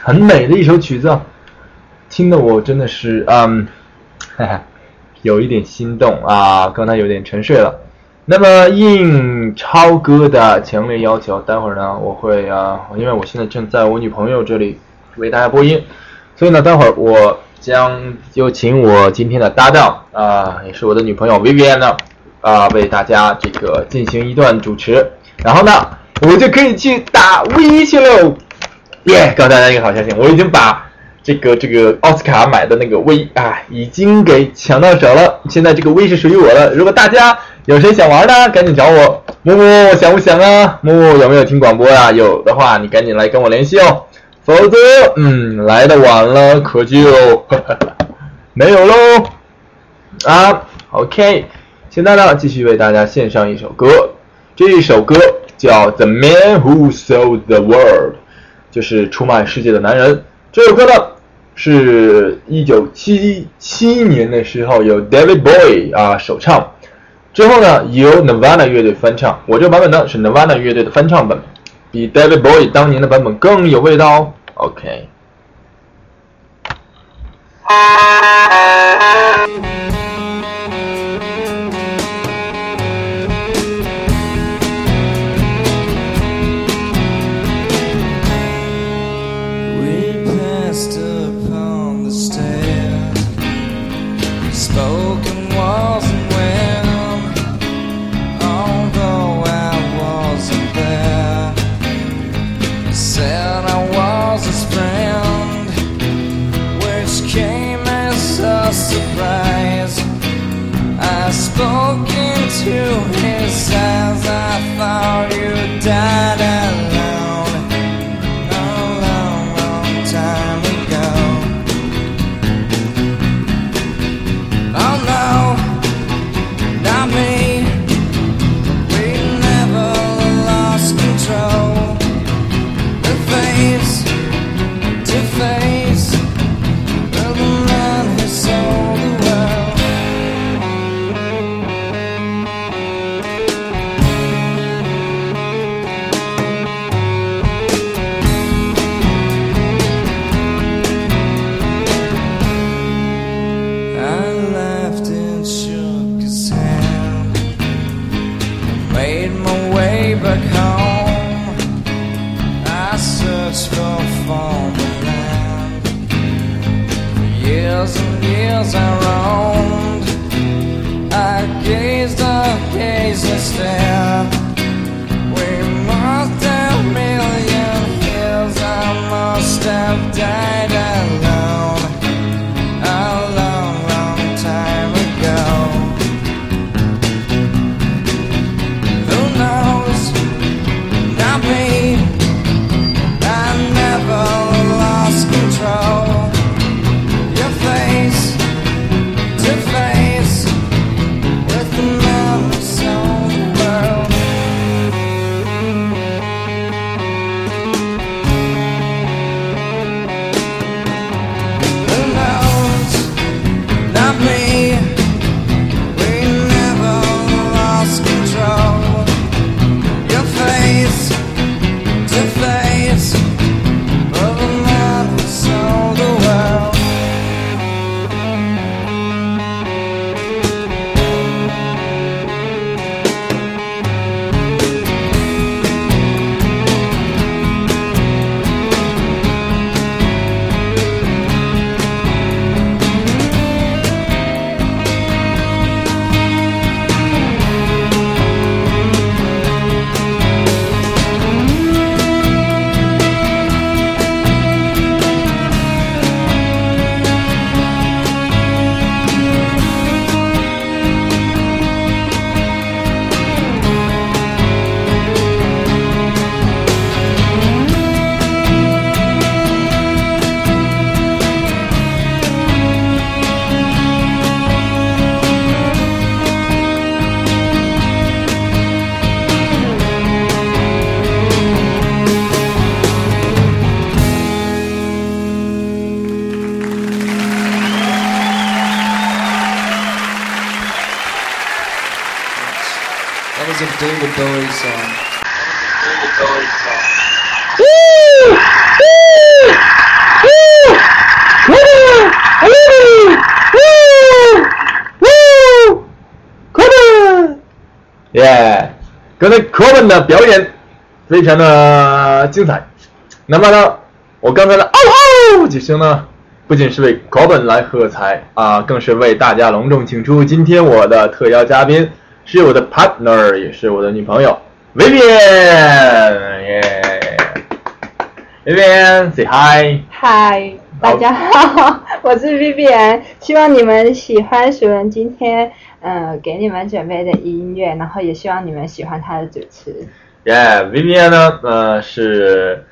很美的一首曲子，听得我真的是嗯，哈哈，有一点心动啊，刚才有点沉睡了。那么应超哥的强烈要求，待会儿呢我会啊，因为我现在正在我女朋友这里为大家播音，所以呢待会儿我将有请我今天的搭档啊，也是我的女朋友 Vivian 呢啊，为大家这个进行一段主持，然后呢。我就可以去打 V 去喽！耶，告诉大家一个好消息，我已经把这个这个奥斯卡买的那个 V 啊，已经给抢到手了。现在这个 V 是属于我的。如果大家有谁想玩的，赶紧找我。木木想不想啊？木木有没有听广播呀、有的话，你赶紧来跟我联系哦。否则，嗯，来的晚了可就 没有喽。啊，OK，现在呢，继续为大家献上一首歌，这一首歌叫《The Man Who Sold the World》，就是出卖世界的男人。这首歌呢，是一九七七年的时候由 David Bowie 啊首唱，之后呢由 Nirvana 乐队翻唱。我这个版本呢是 Nirvana 乐队的翻唱版，比 David Bowie 当年的版本更有味道哦。OK。的表演非常的精彩。那么呢，我刚才的嗷嗷几声呢，不仅是为稿本来喝彩啊，更是为大家隆重请出今天我的特邀嘉宾，是我的 partner，也是我的女朋友 Vivian。耶，Vivian，say hi。嗨，大家好，我是 Vivian，希望你们喜欢熟人今天呃给你们准备的音乐，然后也希望你们喜欢他的主持。Yeah，Vivian 呢，呃，是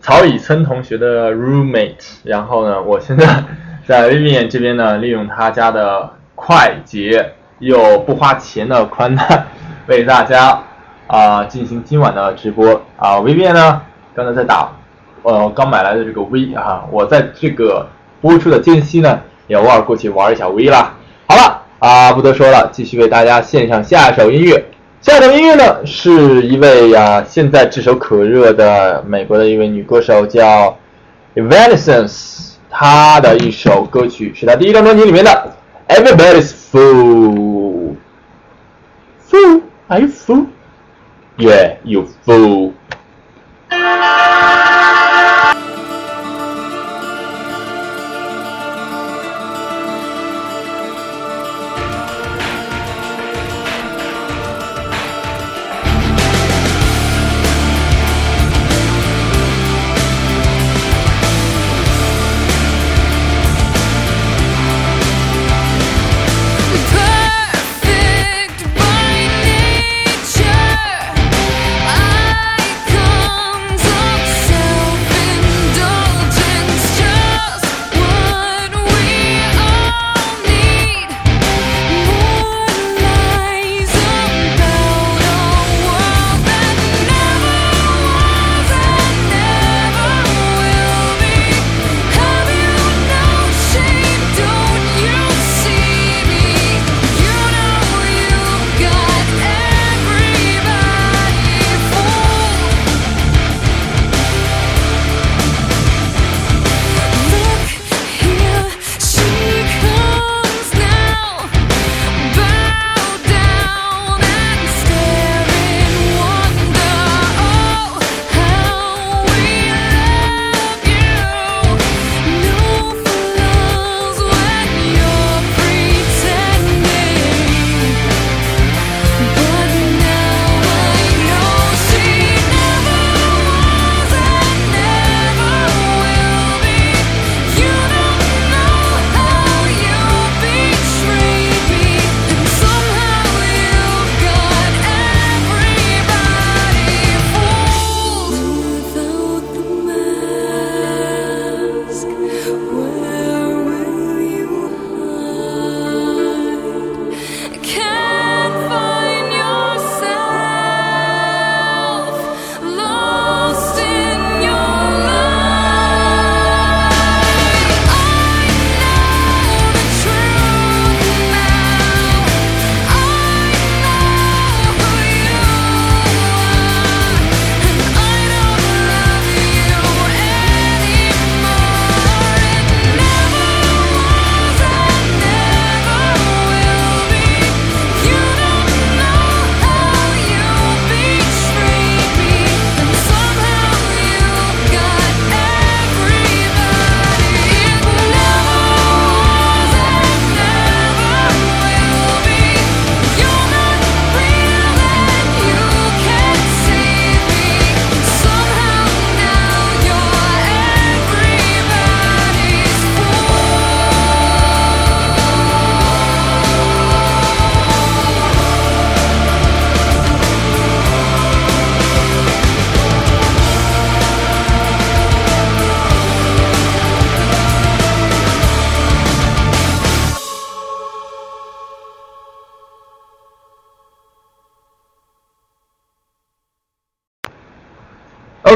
曹以琛同学的 roommate。然后呢，我现在在 Vivian 这边呢，利用他家的快捷又不花钱的宽带，为大家啊、进行今晚的直播啊。Vivian 呢，刚才在打呃刚买来的这个 V 啊，我在这个播出的间隙呢，也偶尔过去玩一下 V 啦。啊，不多说了，继续为大家献上下一首音乐。下一首音乐呢，是一位啊，现在炙手可热的美国的一位女歌手，叫 Evanescence。她的一首歌曲是她第一张专辑里面的《Everybody's Fool》。Fool? Are you fool? Yeah, you fool.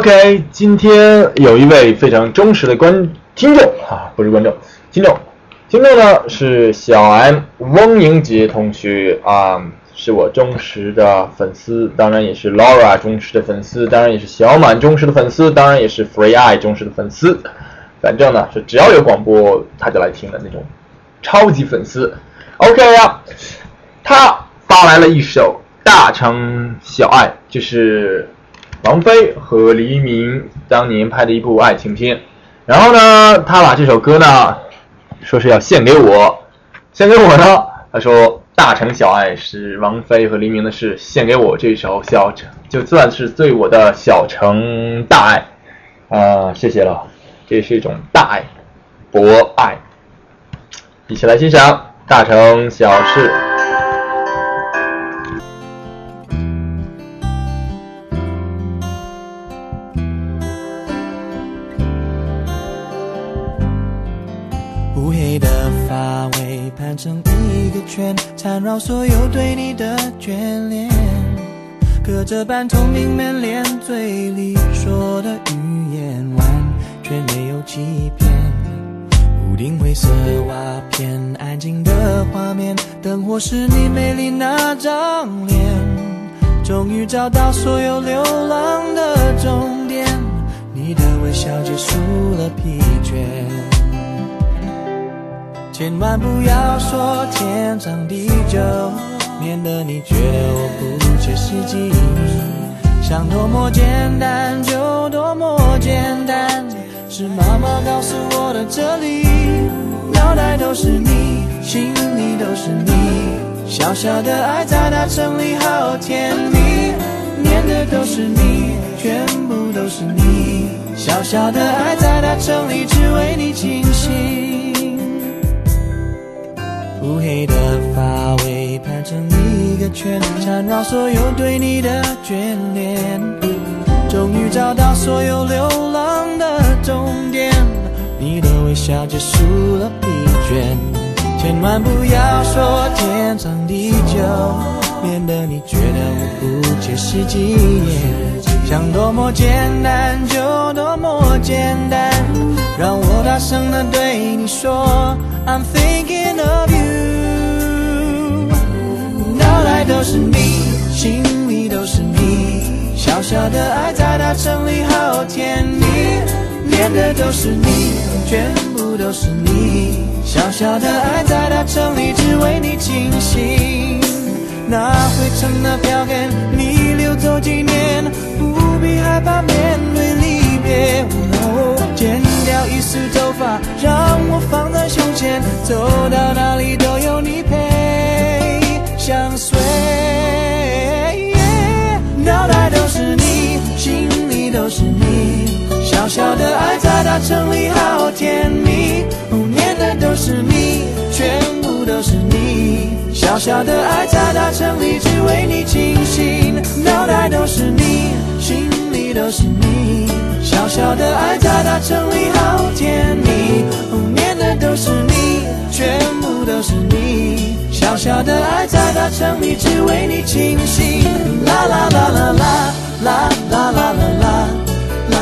OK，今天有一位非常忠实的观听众啊，不是观众，听众，听众呢是小 M 翁英杰同学啊，是我忠实的粉丝，当然也是 Laura 忠实的粉丝，当然也是小满忠实的粉丝，当然也是 Free Eye 忠实的粉丝，反正呢是只要有广播他就来听的那种超级粉丝。OK 啊，他发来了一首《大城小爱》，就是王菲和黎明当年拍的一部爱情片。然后呢，他把这首歌呢，说是要献给我，献给我呢，他说《大城小爱》是王菲和黎明的事，献给我这首小城，就算是对我的小城大爱。啊、谢谢了，这是一种大爱，博爱。一起来欣赏《大城小事》。缠绕所有对你的眷恋。隔着半透明门帘，嘴里说的语言完全没有欺骗。屋顶灰色瓦片，安静的画面，灯火是你美丽那张脸。终于找到所有流浪的终点，你的微笑结束了疲倦。千万不要说天长地久，免得你觉得我不切实际。想多么简单就多么简单，是妈妈告诉我的哲理。脑袋都是你，心里都是你，小小的爱在大城里好甜蜜，念的都是你，全部都是你，小小的爱在大城里只为你倾心。乌黑的发尾盘成一个圈，缠绕所有对你的眷恋。终于找到所有流浪的终点，你的微笑结束了疲倦。千万不要说天长地久，免得你觉得我不切实际。想多么简单就多么简单，让我大声的对你说，I'm thinking of you。脑袋都是你，心里都是你，小小的爱在大城里好甜蜜，念的都是你，全部都是你，小小的爱在大城里只为你倾心。那灰尘的票根，你留走纪念，不必害怕面对离别。哦，剪掉一束头发，让我放在胸前，走到哪里都有你陪，相随。小小的爱在大城里好甜蜜。念的都是你，全部都是你。小小的爱在大城里只为你倾心，脑袋都是你，心里都是你。小小的爱在大城里好甜蜜，念的都是你，全部都是你。小小的爱在大城里只为你倾心，啦啦啦啦啦啦啦啦啦啦。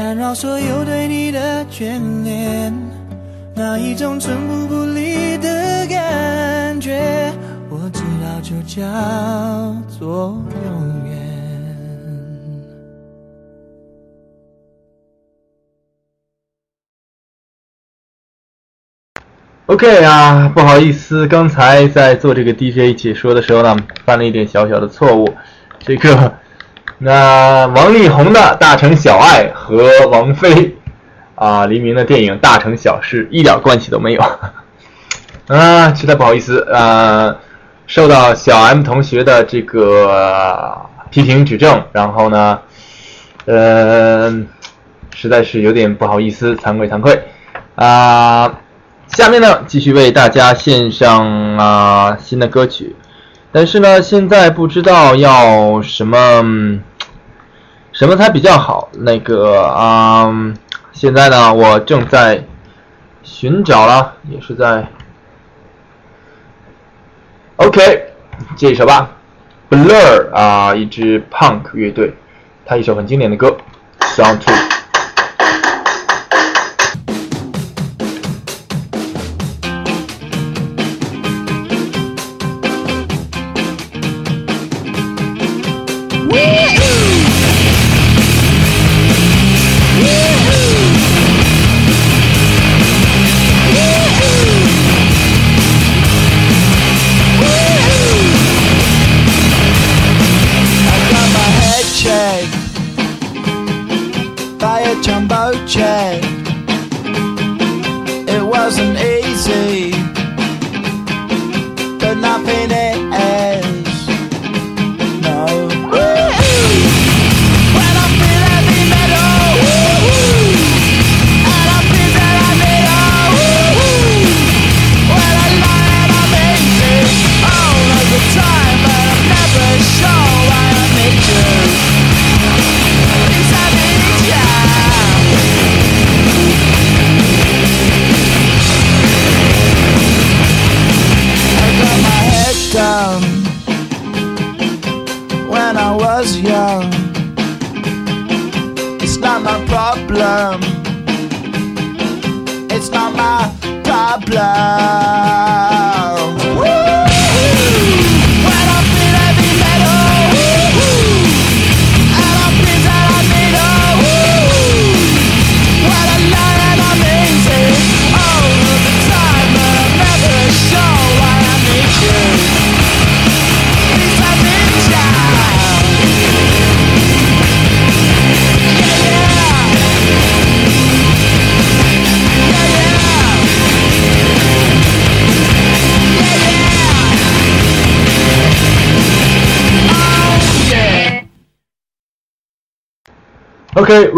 缠绕所有对你的眷恋。那一种寸步不离的感觉，我知道就叫做永远。OK 啊，不好意思，刚才在做这个 DJ 解说的时候呢，犯了一点小小的错误。这个，那王力宏的《大城小爱》和王菲啊黎明的电影《大城小事》一点关系都没有。啊，实在不好意思，啊，受到小 M 同学的这个批评指正，然后呢，呃，实在是有点不好意思，惭愧惭愧啊。下面呢，继续为大家献上啊新的歌曲，但是呢，现在不知道要什么什么才比较好。那个啊、现在呢，我正在寻找了，也是在 OK 这一首吧，Blur 啊，一支 Punk 乐队，它一首很经典的歌，Sound Two。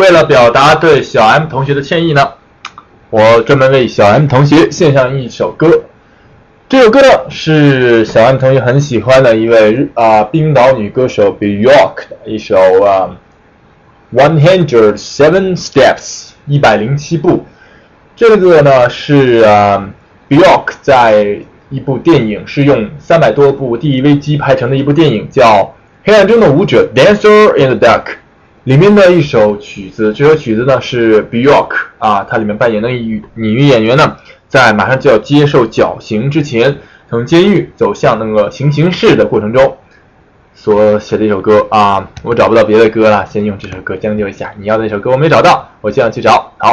为了表达对小 M 同学的歉意呢，我专门为小 M 同学献上一首歌。这首歌呢是小 M 同学很喜欢的一位日啊、冰岛女歌手 Bjork 的一首啊、One Hundred Seven Steps 一百零七步。这个呢是啊、Bjork 在一部电影是用三百多部 DV 机拍成的一部电影，叫《黑暗中的舞者》（Dancer in the Dark）。里面的一首曲子，这首曲子呢是 Bjork 啊，它里面扮演的女女演员呢，在马上就要接受绞刑之前，从监狱走向那个行刑室的过程中所写的一首歌啊。我找不到别的歌了，先用这首歌将就一下。你要的那首歌我没找到，我现在去找。好，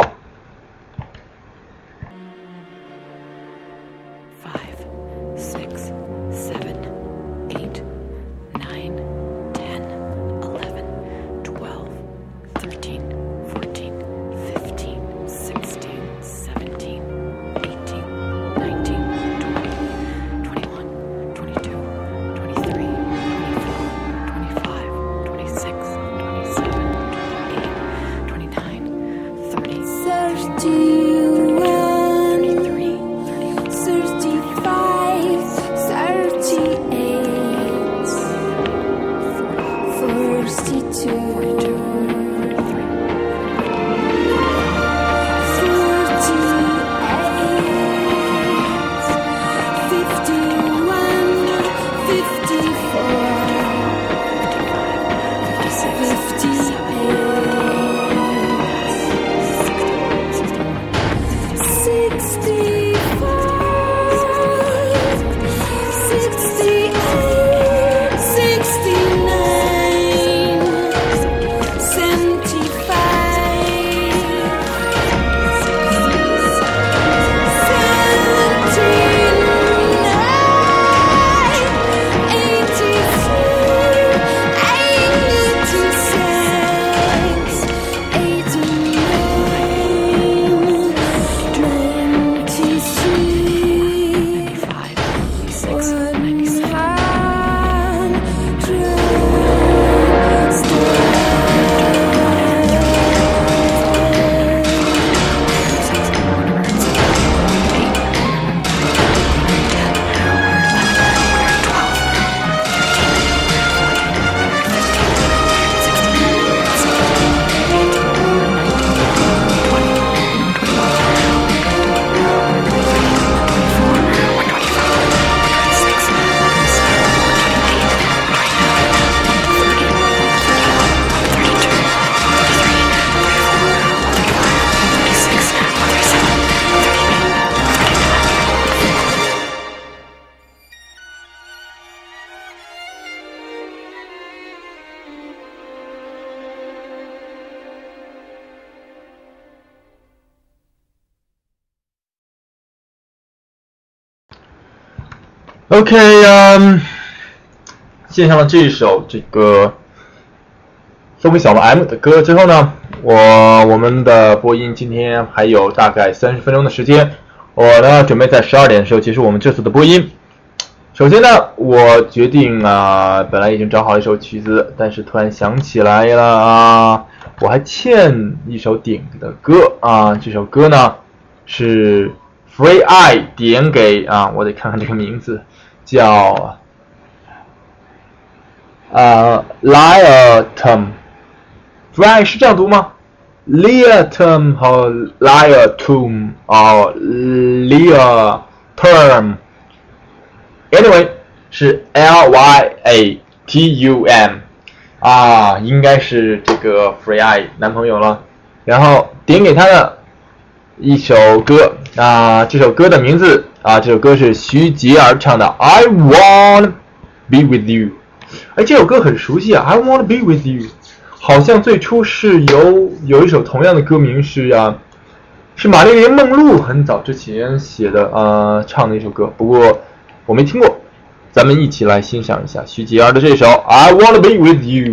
OK，嗯，献上了这一首这个送给小 M 的歌之后呢，我我们的播音今天还有大概三十分钟的时间，我呢准备在十二点的时候结束我们这次的播音。首先呢，我决定啊，本来已经找好一首曲子，但是突然想起来了啊，我还欠一首点的歌啊。这首歌呢是 Free I 点给啊，我得看看这个名字，叫啊 Liatum。Free 是这样读吗？Liatum 和 Liatum 哦，Liatum。Anyway 是 L Y A T U M 啊，应该是这个 Free Eye 男朋友了。然后点给他的一首歌啊，这首歌的名字啊，这首歌是徐杰儿唱的 I Wanna Be With You。哎，这首歌很熟悉啊，I Wanna Be With You，好像最初是由有一首同样的歌名是啊、是玛丽莲梦露很早之前写的呃唱的一首歌，不过我没听过。咱们一起来欣赏一下徐杰儿的这首《I Wanna Be With You》。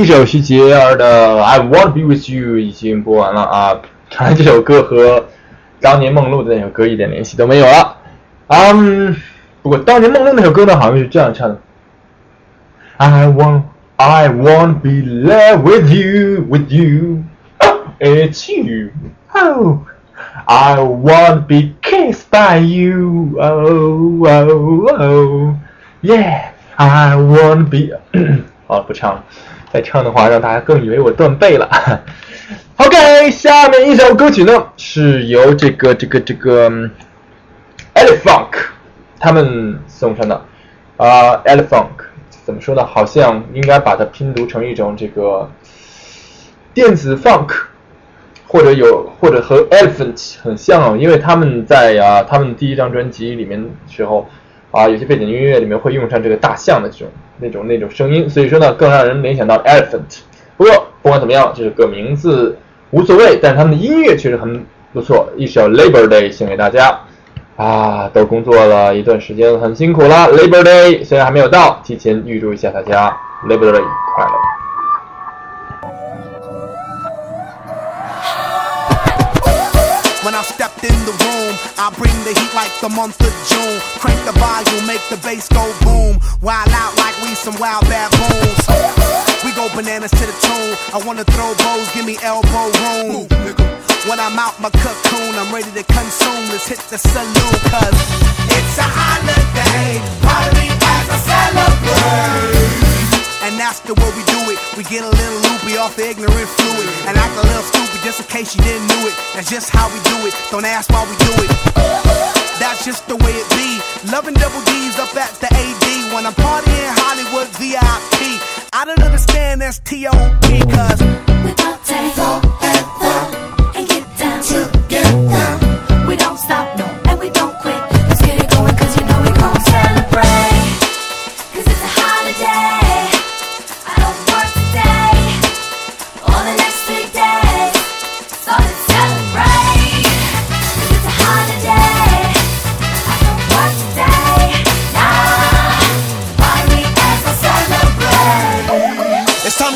一首徐杰儿的《I Want to Be with You》已经播完了啊，看来这首歌和当年梦露的那首歌一点联系都没有了。嗯，不过当年梦露那首歌呢，好像是这样唱的：I want, I want to be there with you, with you, it's you. Oh, I want to be kissed by you. Oh, oh, oh, yeah. I want to be 好了，不唱了，再唱的话让大家更以为我断背了。OK，下面一首歌曲呢是由这个这个这个 Elephant 他们送上的啊、Elephant 怎么说呢？好像应该把它拼读成一种这个电子 funk，或者有或者和 Elephant 很像哦，因为他们在啊他们第一张专辑里面时候啊有些背景音乐里面会用上这个大象的这种那种那种声音，所以说呢更让人联想到 Elephant。不过不管怎么样，这个名字无所谓，但是他们的音乐确实很不错，一首 Labor Day 献给大家。啊，都工作了一段时间，很辛苦啦。Labor Day 虽然还没有到，提前预祝一下大家 Labor Day 快乐。The heat like the month of June. Crank the volume, make the bass go boom. Wild out like we some wild baboons. We go bananas to the tune. I wanna throw bows, give me elbow room. When I'm out my cocoon, I'm ready to consume. Let's hit the saloon, cause it's a holiday. Party as I celebrate. And that's the way we do it. We get a little loopy off the ignorant fluid. And act a little stupid just in case you didn't know it. That's just how we do it. Don't ask why we do it. That's just the way it be. Loving double D's up at the AD. When I'm partying Hollywood VIP. I don't understand that's T.O.P. Cause We party forever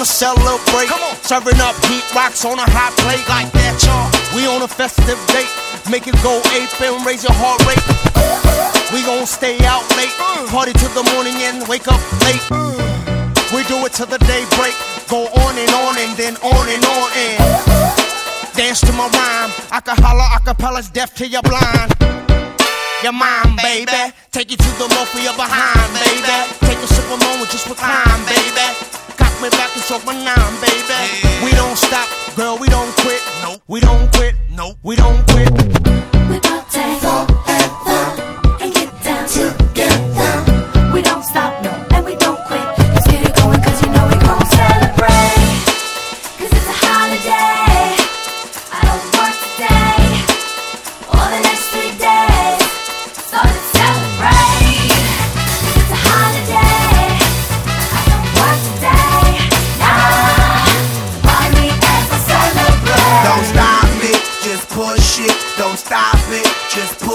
It's time to celebrate. Come on. Serving up heat rocks on a hot plate like that, y'all. We on a festive date. Make it go ape and raise your heart rate. We gon' stay out late. Mm. Party till the morning and wake up late. Mm. We do it till the day break. Go on and on and then on and on and dance to my rhyme. I can holler, acapellas deaf to you're blind. Your mind, baby. Take you to the most where you're behind, baby. Take a sip of moment, just recline, baby. Cock me back and choke my nine, baby. We don't stop, girl, we don't quit. Nope. We don't quit. Nope. We don't quit. We party forever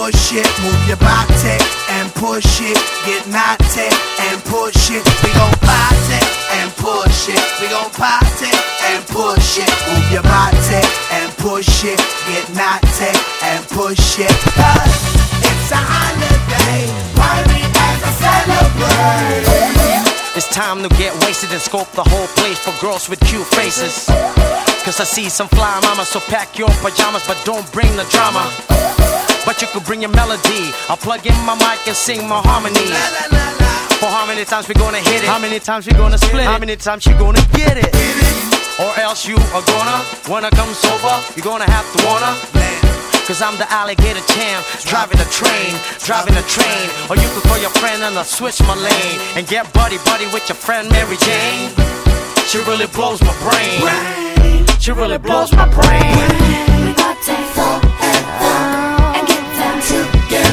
push it. Move your body and push it. Get naughty and push it. We gon' party and push it. We gon' party and push it. Move your body and push it. Get naughty and push it. Cause it's a holiday. Party as I celebrate. It's time to get wasted and scope the whole place for girls with cute faces. Cause I see some fly mamas, so pack your pajamas, but don't bring the drama. But you could bring your melody. I'll plug in my mic and sing my harmony. For how many times we gonna hit it? How many times we gonna split it? How many times you gonna get it? Or else you are gonna, when I come sober, you're gonna have to wanna. Cause I'm the alligator champ, driving a train, driving a train. Or you could call your friend and I'll switch my lane and get buddy buddy with your friend Mary Jane. She really blows my brain. She really blows my brain.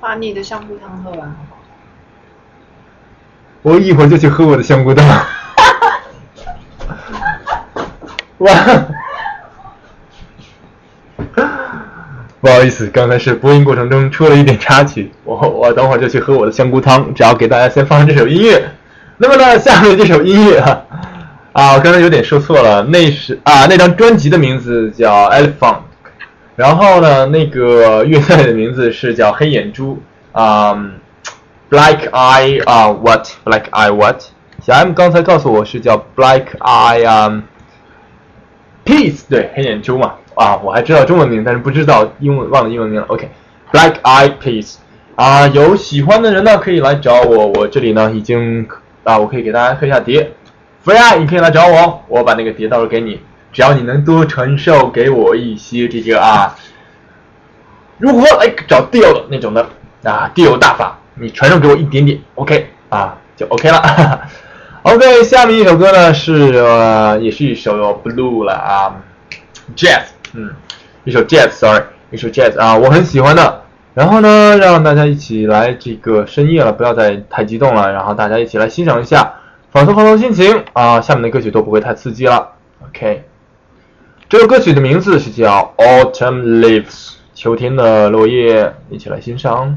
把你的香菇汤喝完。我一会儿就去喝我的香菇汤。哇！不好意思，刚才是播音过程中出了一点插曲，我我等会儿就去喝我的香菇汤，只要给大家先放上这首音乐。那么呢，下面这首音乐啊，啊，我刚才有点说错了，那是啊，那张专辑的名字叫 Elephant，然后呢，那个乐队的名字是叫黑眼珠啊、Black Eye 啊、What Black Eye What，小 M 刚才告诉我是叫 Black Eye 啊、Peace，对，黑眼珠嘛，啊，我还知道中文名，但是不知道英文，忘了英文名了。OK，Black、Eye Peace，啊，有喜欢的人呢可以来找我，我这里呢已经啊，我可以给大家刻一下碟。Free 爱，你可以来找我，我把那个碟到时候给你，只要你能多传授给我一些这个啊，如何来找 deal 的那种的啊 deal 大法，你传授给我一点点，OK 啊，就 OK 了。OK，下面一首歌呢是呃，也是一首 blue 了啊，jazz，嗯，一首 jazz，sorry，一首 jazz 啊，我很喜欢的。然后呢，让大家一起来这个深夜了，不要再太激动了，然后大家一起来欣赏一下，放松放松心情啊。下面的歌曲都不会太刺激了，OK。这首歌曲的名字是叫 Autumn Leaves，秋天的落叶，一起来欣赏。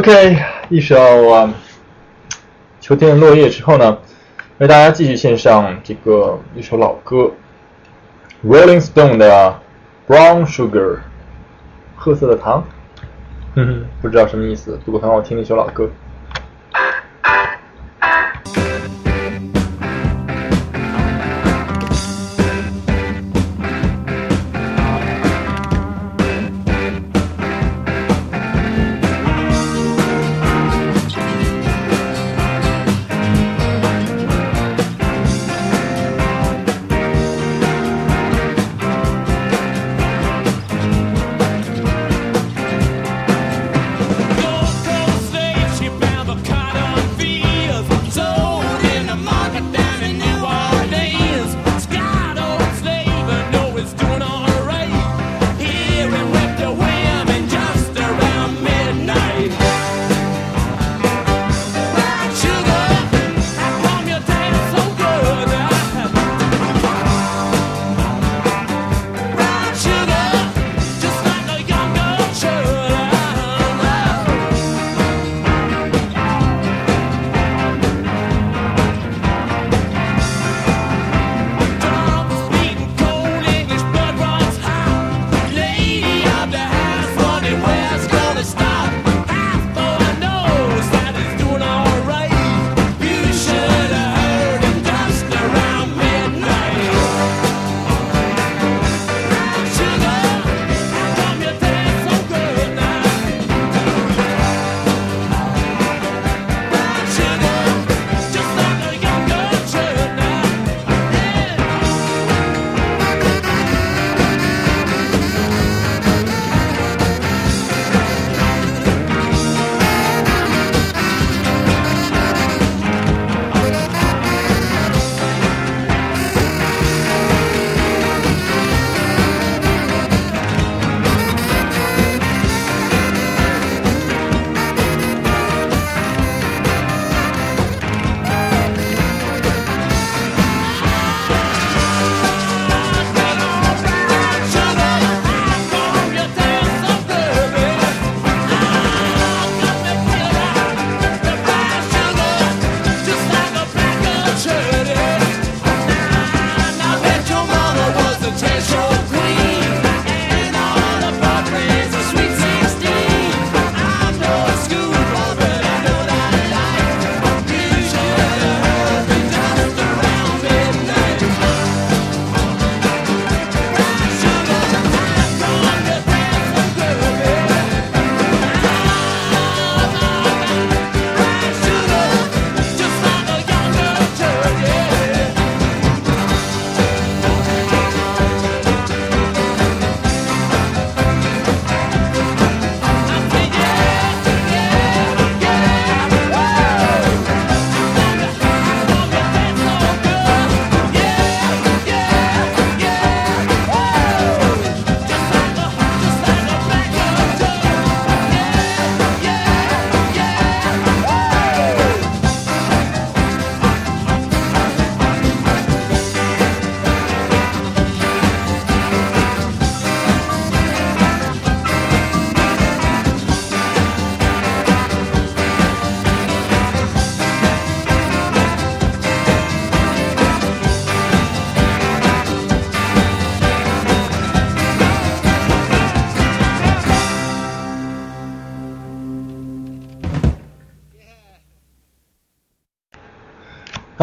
OK，一首，秋天的落叶之后呢，为大家继续献上这个一首老歌，Rolling Stone 的 Brown Sugar，褐色的糖，哼哼，不知道什么意思，不过很好听的一首老歌。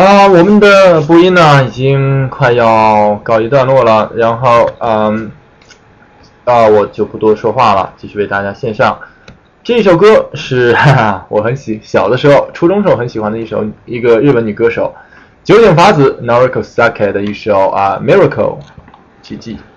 啊，我们的播音呢已经快要告一段落了，然后嗯，啊我就不多说话了，继续为大家献上这首歌是 哈哈我很喜小的时候初中时候很喜欢的一首一个日本女歌手九井法子 Noriko Sake 的一首啊 Miracle 奇迹。「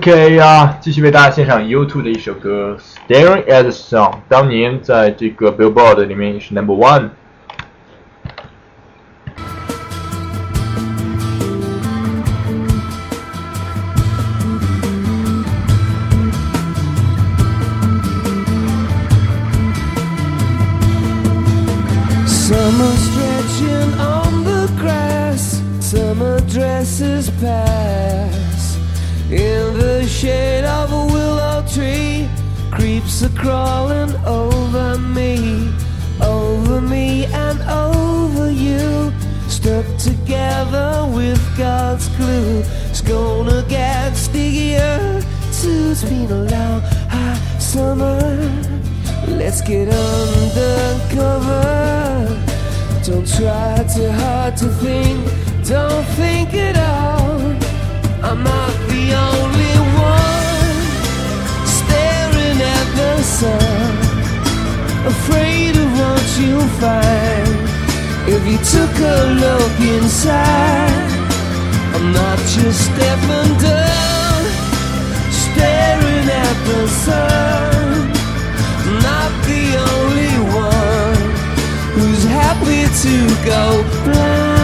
OK 啊、继续为大家献上 y o u t u b e 的一首歌《Staring at the Sun》，当年在这个 Billboard 里面也是 Number One。Afraid of what you'll find if you took a look inside. I'm not just stepping down, staring at the sun. Not the only one who's happy to go blind.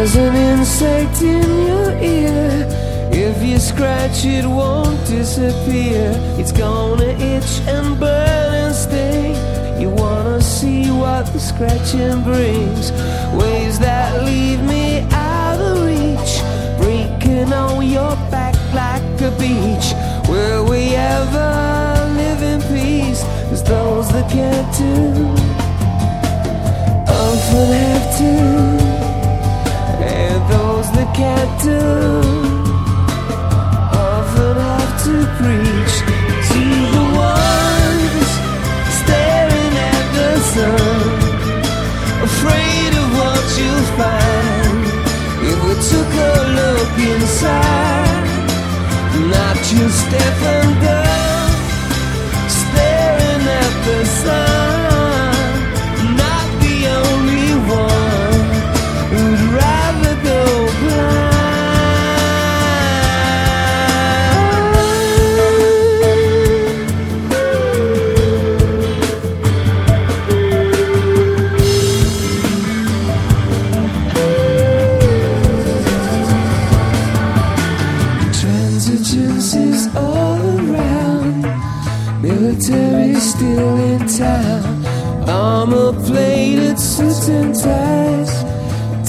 There's an insect in your ear. If you scratch it, won't disappear. It's gonna itch and burn and sting. You wanna see what the scratching brings? Ways that leave me out of reach. Breaking on your back like a beach. Will we ever live in peace? Cause those that can't do often have to. Can't do often have to preach to the ones staring at the sun, afraid of what you'll find. If we took a look inside, not just stepping down, staring at the sun,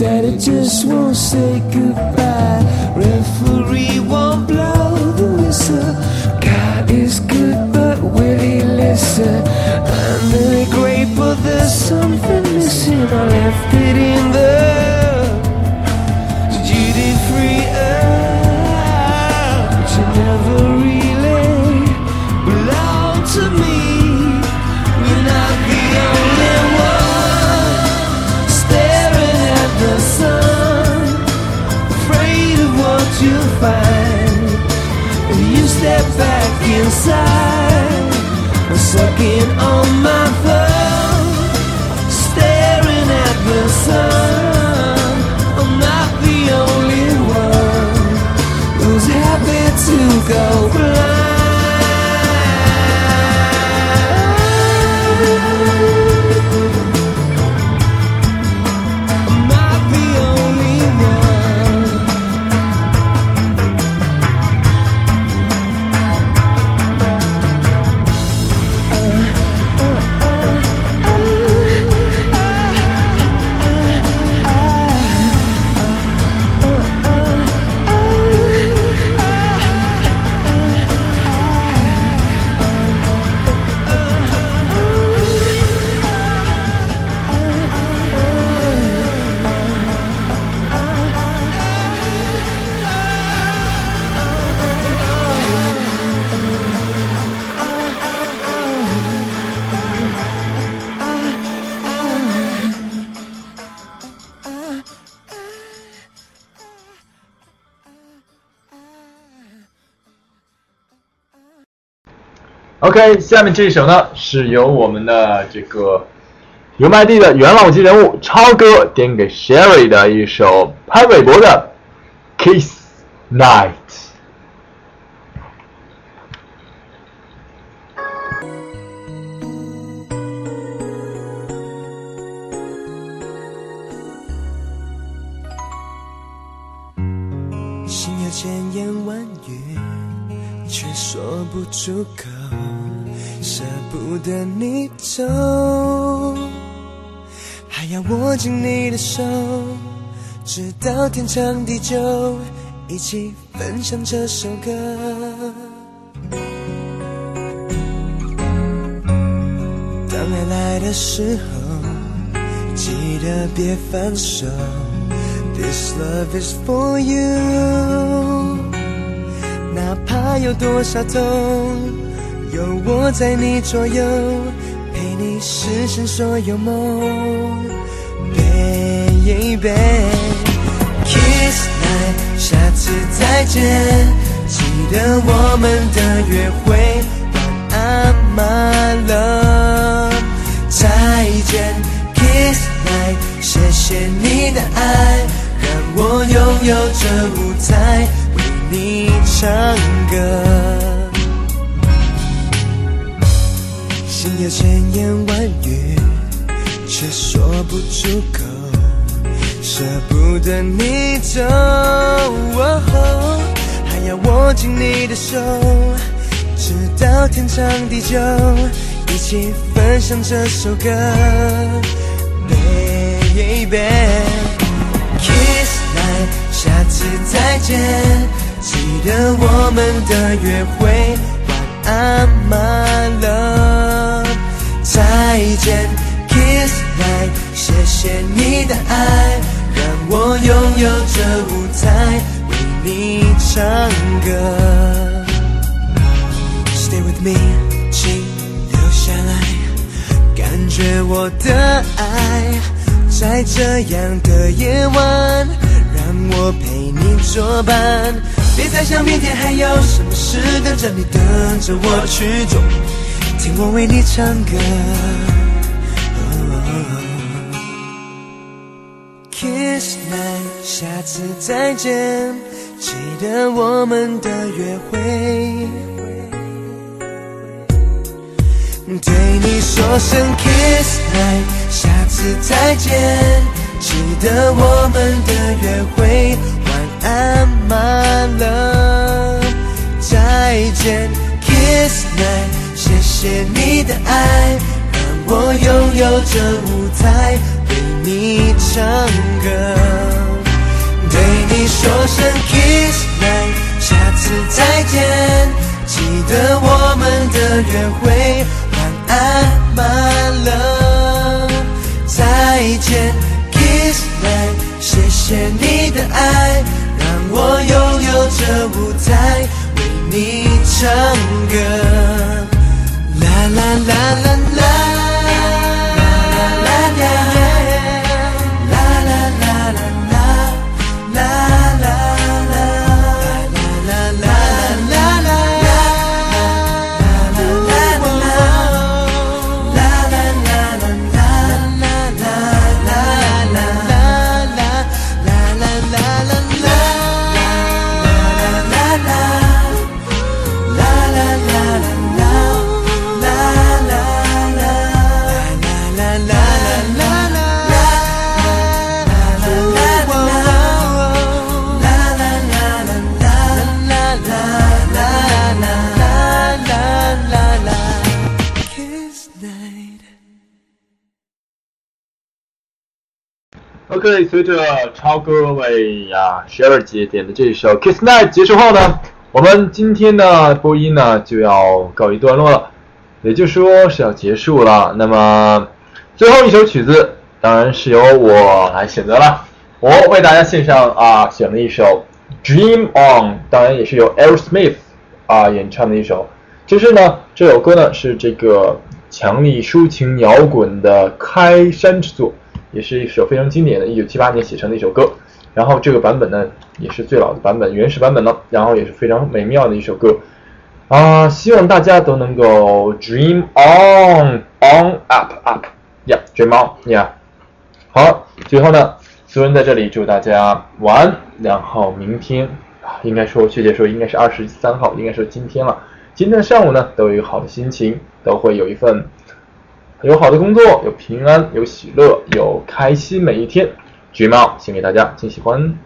Daddy just won't say goodbye. Referee won't blow the whistle. God is good, but will he listen? The grape, but there's something missing. I left it in the step back inside, I'm sucking on my thumb, staring at the sun. I'm not the only one who's happy to go 下面这一首呢是由我们的这个油麦地的元老级人物超哥点给 Sherry 的一首潘玮柏的《Kiss Night》。到天长地久，一起分享这首歌。当爱来的时候，记得别放手。This love is for you，哪怕有多少痛，有我在你左右，陪你实现所有梦。，Baby 下次再见，记得我们的约会。晚安，my love，再见，Kiss night，谢谢你的爱。让我拥有这舞台，为你唱歌。心有千言万语，却说不出口，舍不得你走，哦还要握紧你的手，直到天长地久，一起分享这首歌，baby。Kiss night，下次再见，记得我们的约会。晚安，my love，再见。Kiss night，谢谢你的爱，我拥有这舞台，为你唱歌。Stay with me，请留下来，感觉我的爱。在这样的夜晚，让我陪你作伴。别再想明天还有什么事等着你，等着我去做。听我为你唱歌。Kiss night，下次再见，记得我们的约会。对你说声 kiss night，下次再见，记得我们的约会。晚安，my love，再见，kiss night，谢谢你的爱，让我拥有这舞台，你唱歌。对你说声 kiss night，下次再见，记得我们的约会。晚安，my love，再见，kiss night，谢谢你的爱，让我拥有这舞台，为你唱歌。啦啦啦啦啦，啦 OK，随着超哥为呀 Sherry 姐点的这首《Kiss Night》结束后呢，我们今天的播音呢就要告一段落了，也就说是要结束了。那么最后一首曲子当然是由我来选择了，我为大家献上啊选了一首《Dream On》，当然也是由 Aerosmith 啊演唱的一首。其实呢，这首歌呢是这个强力抒情摇滚的开山之作。也是一首非常经典的，一九七八年写成的一首歌。然后这个版本呢，也是最老的版本，原始版本呢，然后也是非常美妙的一首歌。啊，希望大家都能够 dream on on up up yeah，dream on yeah。好，最后呢，苏恩在这里祝大家晚安，然后明天，应该说确切说应该是二十三号，应该说今天了。今天的上午呢，都有一个好的心情，都会有一份有好的工作，有平安，有喜乐，有开心每一天。橘猫先给大家，请喜欢。